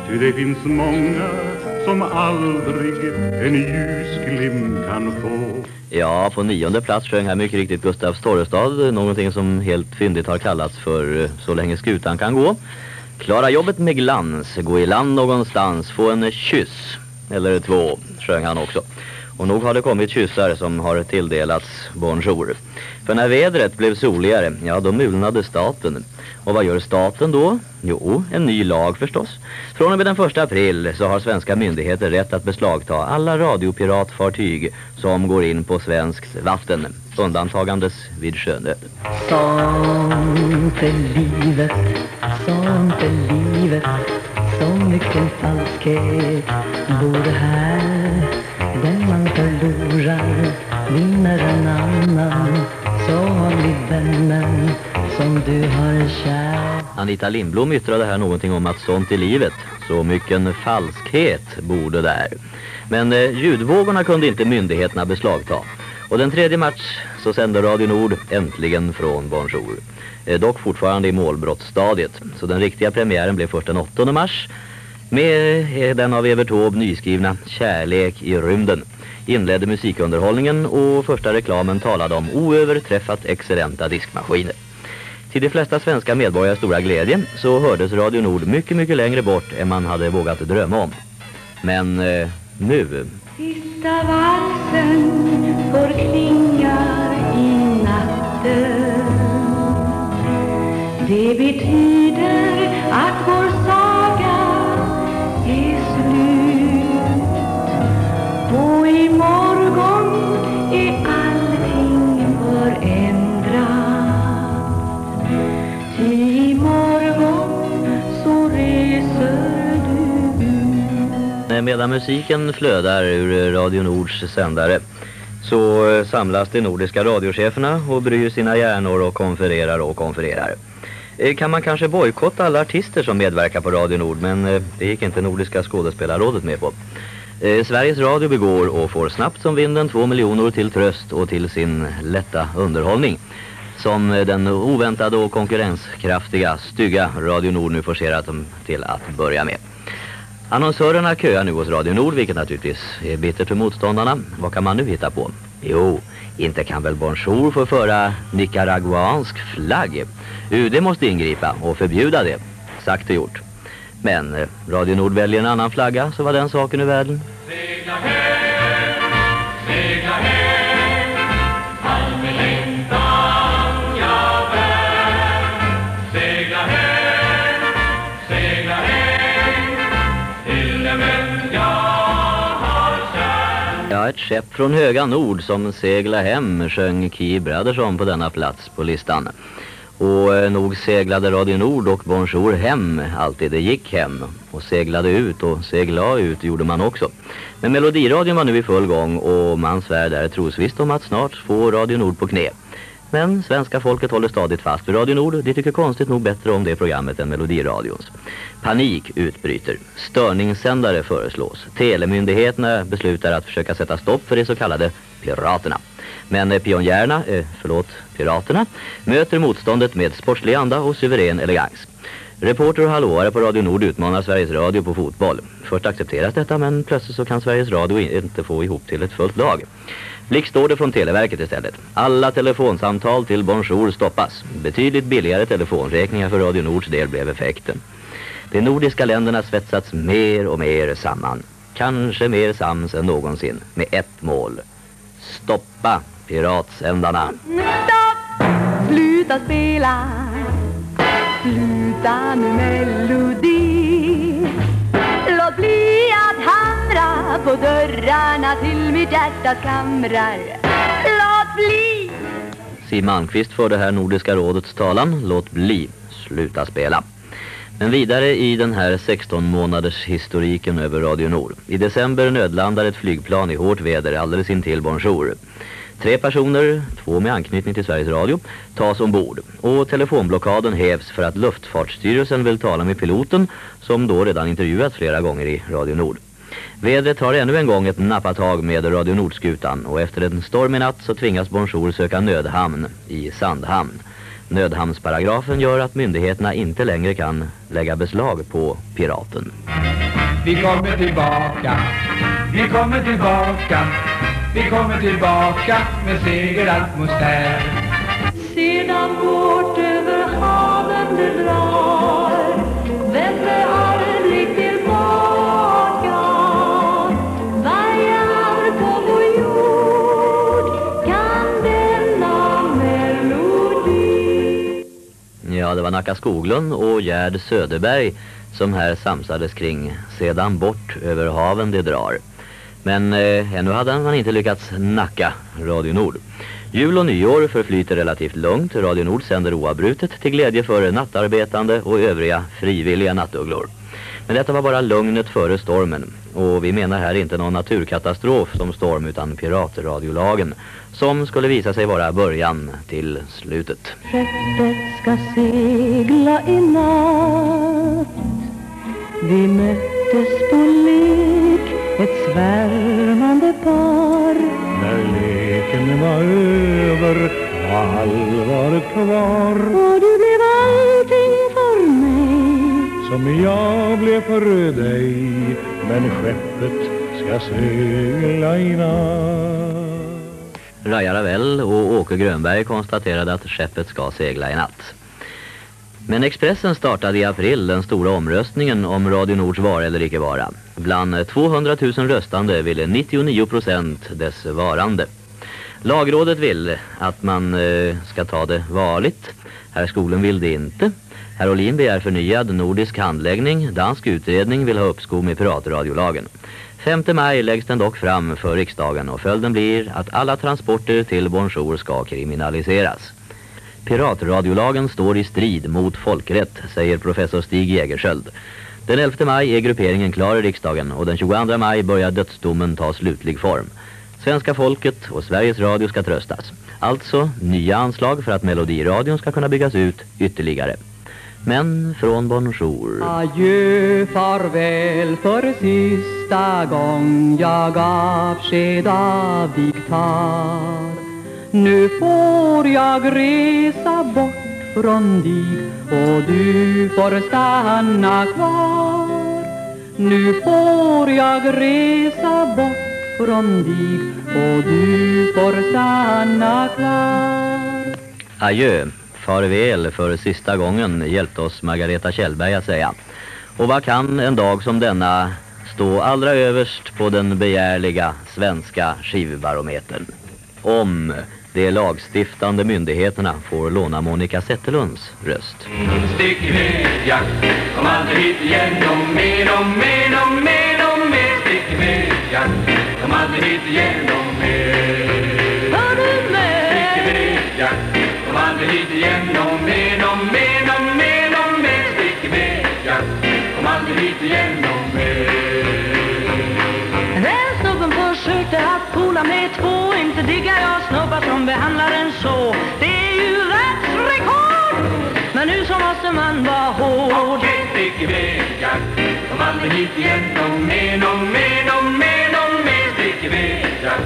S42: Ty det finns många som aldrig en ljusglimt kan få.
S3: Ja, på nionde plats sjöng här mycket riktigt Gustav Storrestad, eh, någonting som helt fyndigt har kallats för eh, Så länge skutan kan gå. Klara jobbet med glans, gå i land någonstans, få en kyss, eller två, sjöng han också. Och nog har det kommit kyssar som har tilldelats Bonjour. För när vädret blev soligare, ja då mulnade staten. Och vad gör staten då? Jo, en ny lag förstås. Från och med den första april så har svenska myndigheter rätt att beslagta alla radiopiratfartyg som går in på svenskt vatten, undantagandes vid sjönöd.
S25: Sånt är livet, sånt är livet Så mycket falskhet bor här Den man förlorar vinner en annan Vännen som du har kär
S3: Anita Lindblom yttrade här någonting om att sånt i livet, så mycken falskhet borde där. Men eh, ljudvågorna kunde inte myndigheterna beslagta. Och den 3 mars så sände Radio Nord äntligen från Bonjour. Eh, dock fortfarande i målbrottsstadiet. Så den riktiga premiären blev först den 8 mars. Med eh, den av Evert Taube nyskrivna Kärlek i rymden inledde musikunderhållningen och första reklamen talade om oöverträffat excellenta diskmaskiner. Till de flesta svenska medborgares stora glädje så hördes Radio Nord mycket, mycket längre bort än man hade vågat drömma om. Men eh, nu...
S25: Sista valsen får klingar i natten Det betyder att vår Och imorgon är allting förändrat Ty imorgon så reser du
S3: ut Medan musiken flödar ur Radio Nords sändare så samlas de nordiska radiocheferna och bryr sina hjärnor och konfererar och konfererar. Eh, kan man kanske bojkotta alla artister som medverkar på Radio Nord men eh, det gick inte Nordiska skådespelarrådet med på. Eh, Sveriges Radio begår och får snabbt som vinden två miljoner till tröst och till sin lätta underhållning. Som den oväntade och konkurrenskraftiga, stygga Radio Nord nu forcerat dem till att börja med. Annonsörerna köar nu hos Radio Nord, vilket naturligtvis är bittert för motståndarna. Vad kan man nu hitta på? Jo, inte kan väl Bonjour få föra nicaraguansk flagg? UD måste ingripa och förbjuda det. Sagt och gjort. Men eh, Radio Nord väljer en annan flagga, så var den saken ur världen.
S41: Segla hem, allmännyttan jag bär. Segla hem, segla hem, till den vän jag har kär.
S3: Ja, ett skepp från höga nord som segla hem sjöng Key Brothers om på denna plats på listan. Och eh, nog seglade Radio Nord och Bonjour hem alltid. Det gick hem och seglade ut och segla ut gjorde man också. Men Melodiradion var nu i full gång och man svär där trosvisst om att snart få Radio Nord på knä. Men svenska folket håller stadigt fast vid Radio Nord. De tycker konstigt nog bättre om det programmet än Melodiradions. Panik utbryter. Störningssändare föreslås. Telemyndigheterna beslutar att försöka sätta stopp för de så kallade piraterna. Men eh, pionjärerna, eh, förlåt, piraterna, möter motståndet med sportslig anda och suverän elegans. Reporter och hallåare på Radio Nord utmanar Sveriges Radio på fotboll. Först accepteras detta men plötsligt så kan Sveriges Radio inte få ihop till ett fullt lag. Blixtorder från Televerket istället. Alla telefonsamtal till Bonjour stoppas. Betydligt billigare telefonräkningar för Radio Nords del blev effekten. De nordiska länderna svetsats mer och mer samman. Kanske mer sams än någonsin. Med ett mål. Stoppa piratsändarna.
S25: Stopp! Sluta spela Sluta nu melodi Låt bli att hamra på dörrarna till mitt hjärtas kamrar Låt bli
S3: Siw Malmqvist förde här Nordiska rådets talan. Låt bli. Sluta spela. Men vidare i den här 16 månaders historiken över Radio Nord. I december nödlandar ett flygplan i hårt väder alldeles intill Bonjour. Tre personer, två med anknytning till Sveriges Radio, tas ombord och telefonblockaden hävs för att Luftfartsstyrelsen vill tala med piloten som då redan intervjuats flera gånger i Radio Nord. Vädret har ännu en gång ett nappatag med Radio Nordskutan och efter en storm i natt så tvingas Bonjour söka nödhamn i Sandhamn. Nödhamnsparagrafen gör att myndigheterna inte längre kan lägga beslag på piraten.
S2: Vi kommer tillbaka, vi kommer tillbaka, vi kommer tillbaka med segeratmosfär.
S41: Sedan bort över haven det drar Vem aldrig
S3: var Nacka Skoglund och Gerd Söderberg som här samsades kring Sedan bort över haven det drar. Men eh, ännu hade man inte lyckats nacka Radio Nord. Jul och nyår förflyter relativt lugnt. Radio Nord sänder oavbrutet till glädje för nattarbetande och övriga frivilliga nattugglor. Men detta var bara lugnet före stormen. Och vi menar här inte någon naturkatastrof som storm utan piratradiolagen. Som skulle visa sig vara början till slutet.
S41: Skeppet ska segla i natt Vi möttes på lek Ett svärmande par
S43: När leken var över var allvaret kvar
S41: Och du blev mig
S43: som jag blev för dig Men skeppet ska segla i natt
S3: Raja Ravel och Åke Grönberg konstaterade att skeppet ska segla i natt. Men Expressen startade i april den stora omröstningen om Radio Nords vara eller icke vara. Bland 200 000 röstande ville 99 procent dess varande. Lagrådet vill att man eh, ska ta det varligt. Herr skolen vill det inte. Herr Olin begär förnyad nordisk handläggning. Dansk utredning vill ha uppskov med piratradiolagen. 5 maj läggs den dock fram för riksdagen och följden blir att alla transporter till Bonjour ska kriminaliseras. Piratradiolagen står i strid mot folkrätt, säger professor Stig Jägersköld. Den 11 maj är grupperingen klar i riksdagen och den 22 maj börjar dödsdomen ta slutlig form. Svenska folket och Sveriges Radio ska tröstas. Alltså nya anslag för att Melodiradion ska kunna byggas ut ytterligare. Men från Bonjour.
S41: Adjö, farväl för sista gång. Jag avsked av dig tar Nu får jag resa bort från dig och du får stanna kvar. Nu får jag resa bort från dig och du får stanna kvar.
S3: Adjö, farväl för sista gången hjälpte oss Margareta Kjellberg att säga. Och vad kan en dag som denna stå allra överst på den begärliga svenska skivbarometern? Om de lagstiftande myndigheterna får låna Monica Zetterlunds röst.
S2: Stick iväg, Jack, kom aldrig hit igen och mer och mer och mer och mer Stick iväg, Jack, kom aldrig hit igen och mer
S41: Hör du mig?
S2: Stick iväg, Jack, aldrig hit igen. Och mer och mer och mer och mer Stick iväg, Jack, kom aldrig hit igen och mer
S41: Den snubben försökte att pola med två. Inte diggar jag snubbar som behandlar en så. Det är ju världsrekord Men nu så måste man vara hård.
S2: Okej, stick iväg, Jack, kom aldrig hit igen och mer och mer och mer och mer Stick iväg, Jack,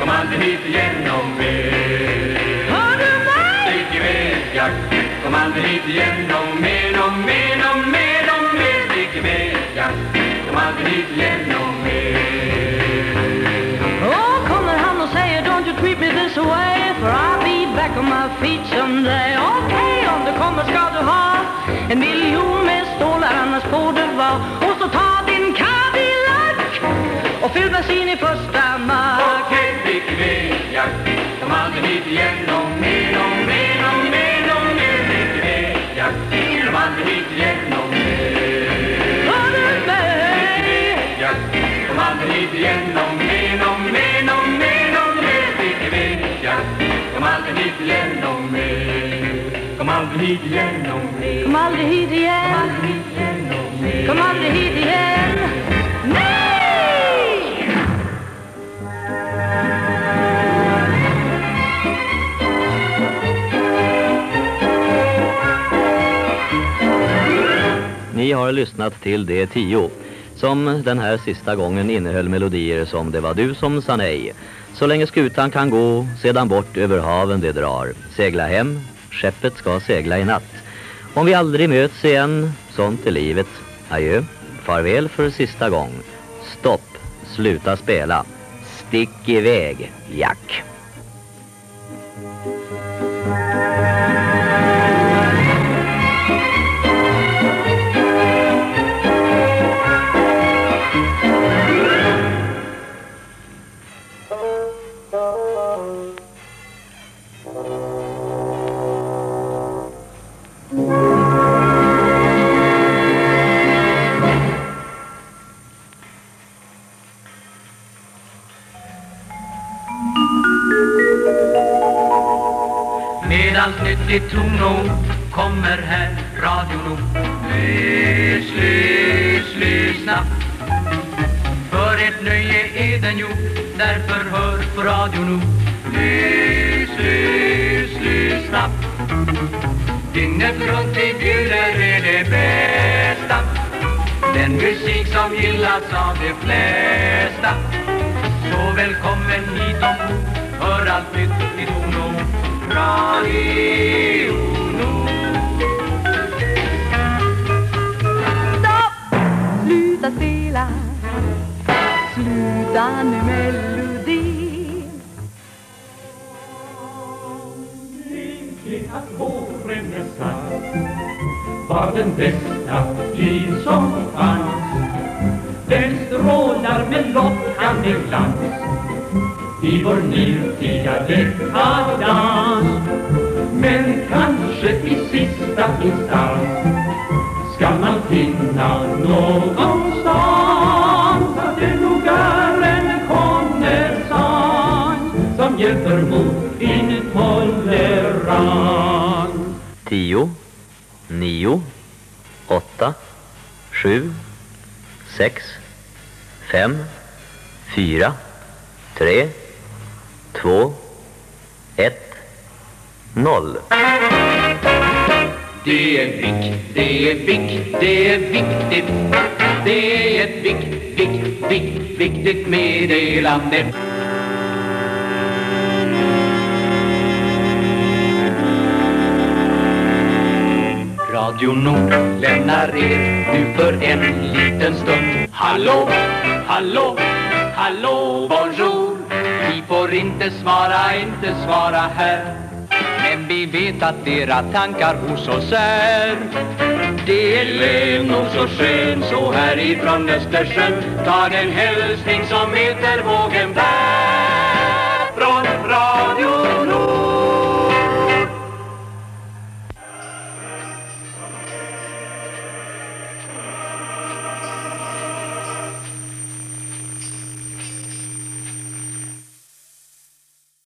S2: kom aldrig hit igen och mer kom hit igen och mer och mer och mer och mer Jack, kom aldrig hit igen och mer.
S41: Och kommer han och säger Don't you treat me this way For I'll be back on my feet someday. Okej, om du kommer ska du ha En miljon med stålar annars får det vara. Och så ta din Cadillac Och fyll bensin i första mack
S2: Okej, iväg, Jack, kom aldrig hit igen och mer hit igen Kom aldrig hit igen. Kom aldrig hit igen.
S44: Nej!
S3: Ni har lyssnat till D10 som den här sista gången innehöll melodier som Det var du som sa nej. Så länge skutan kan gå, sedan bort över haven det drar. Segla hem, skeppet ska segla i natt. Om vi aldrig möts igen, sånt är livet. Adjö, farväl för sista gång. Stopp, sluta spela. Stick iväg, Jack.
S2: Vara här. Men vi vet att era tankar hos oss är. Det är lugn och så skön så här ifrån Östersjön. Ta den hälsning som heter vågen bär.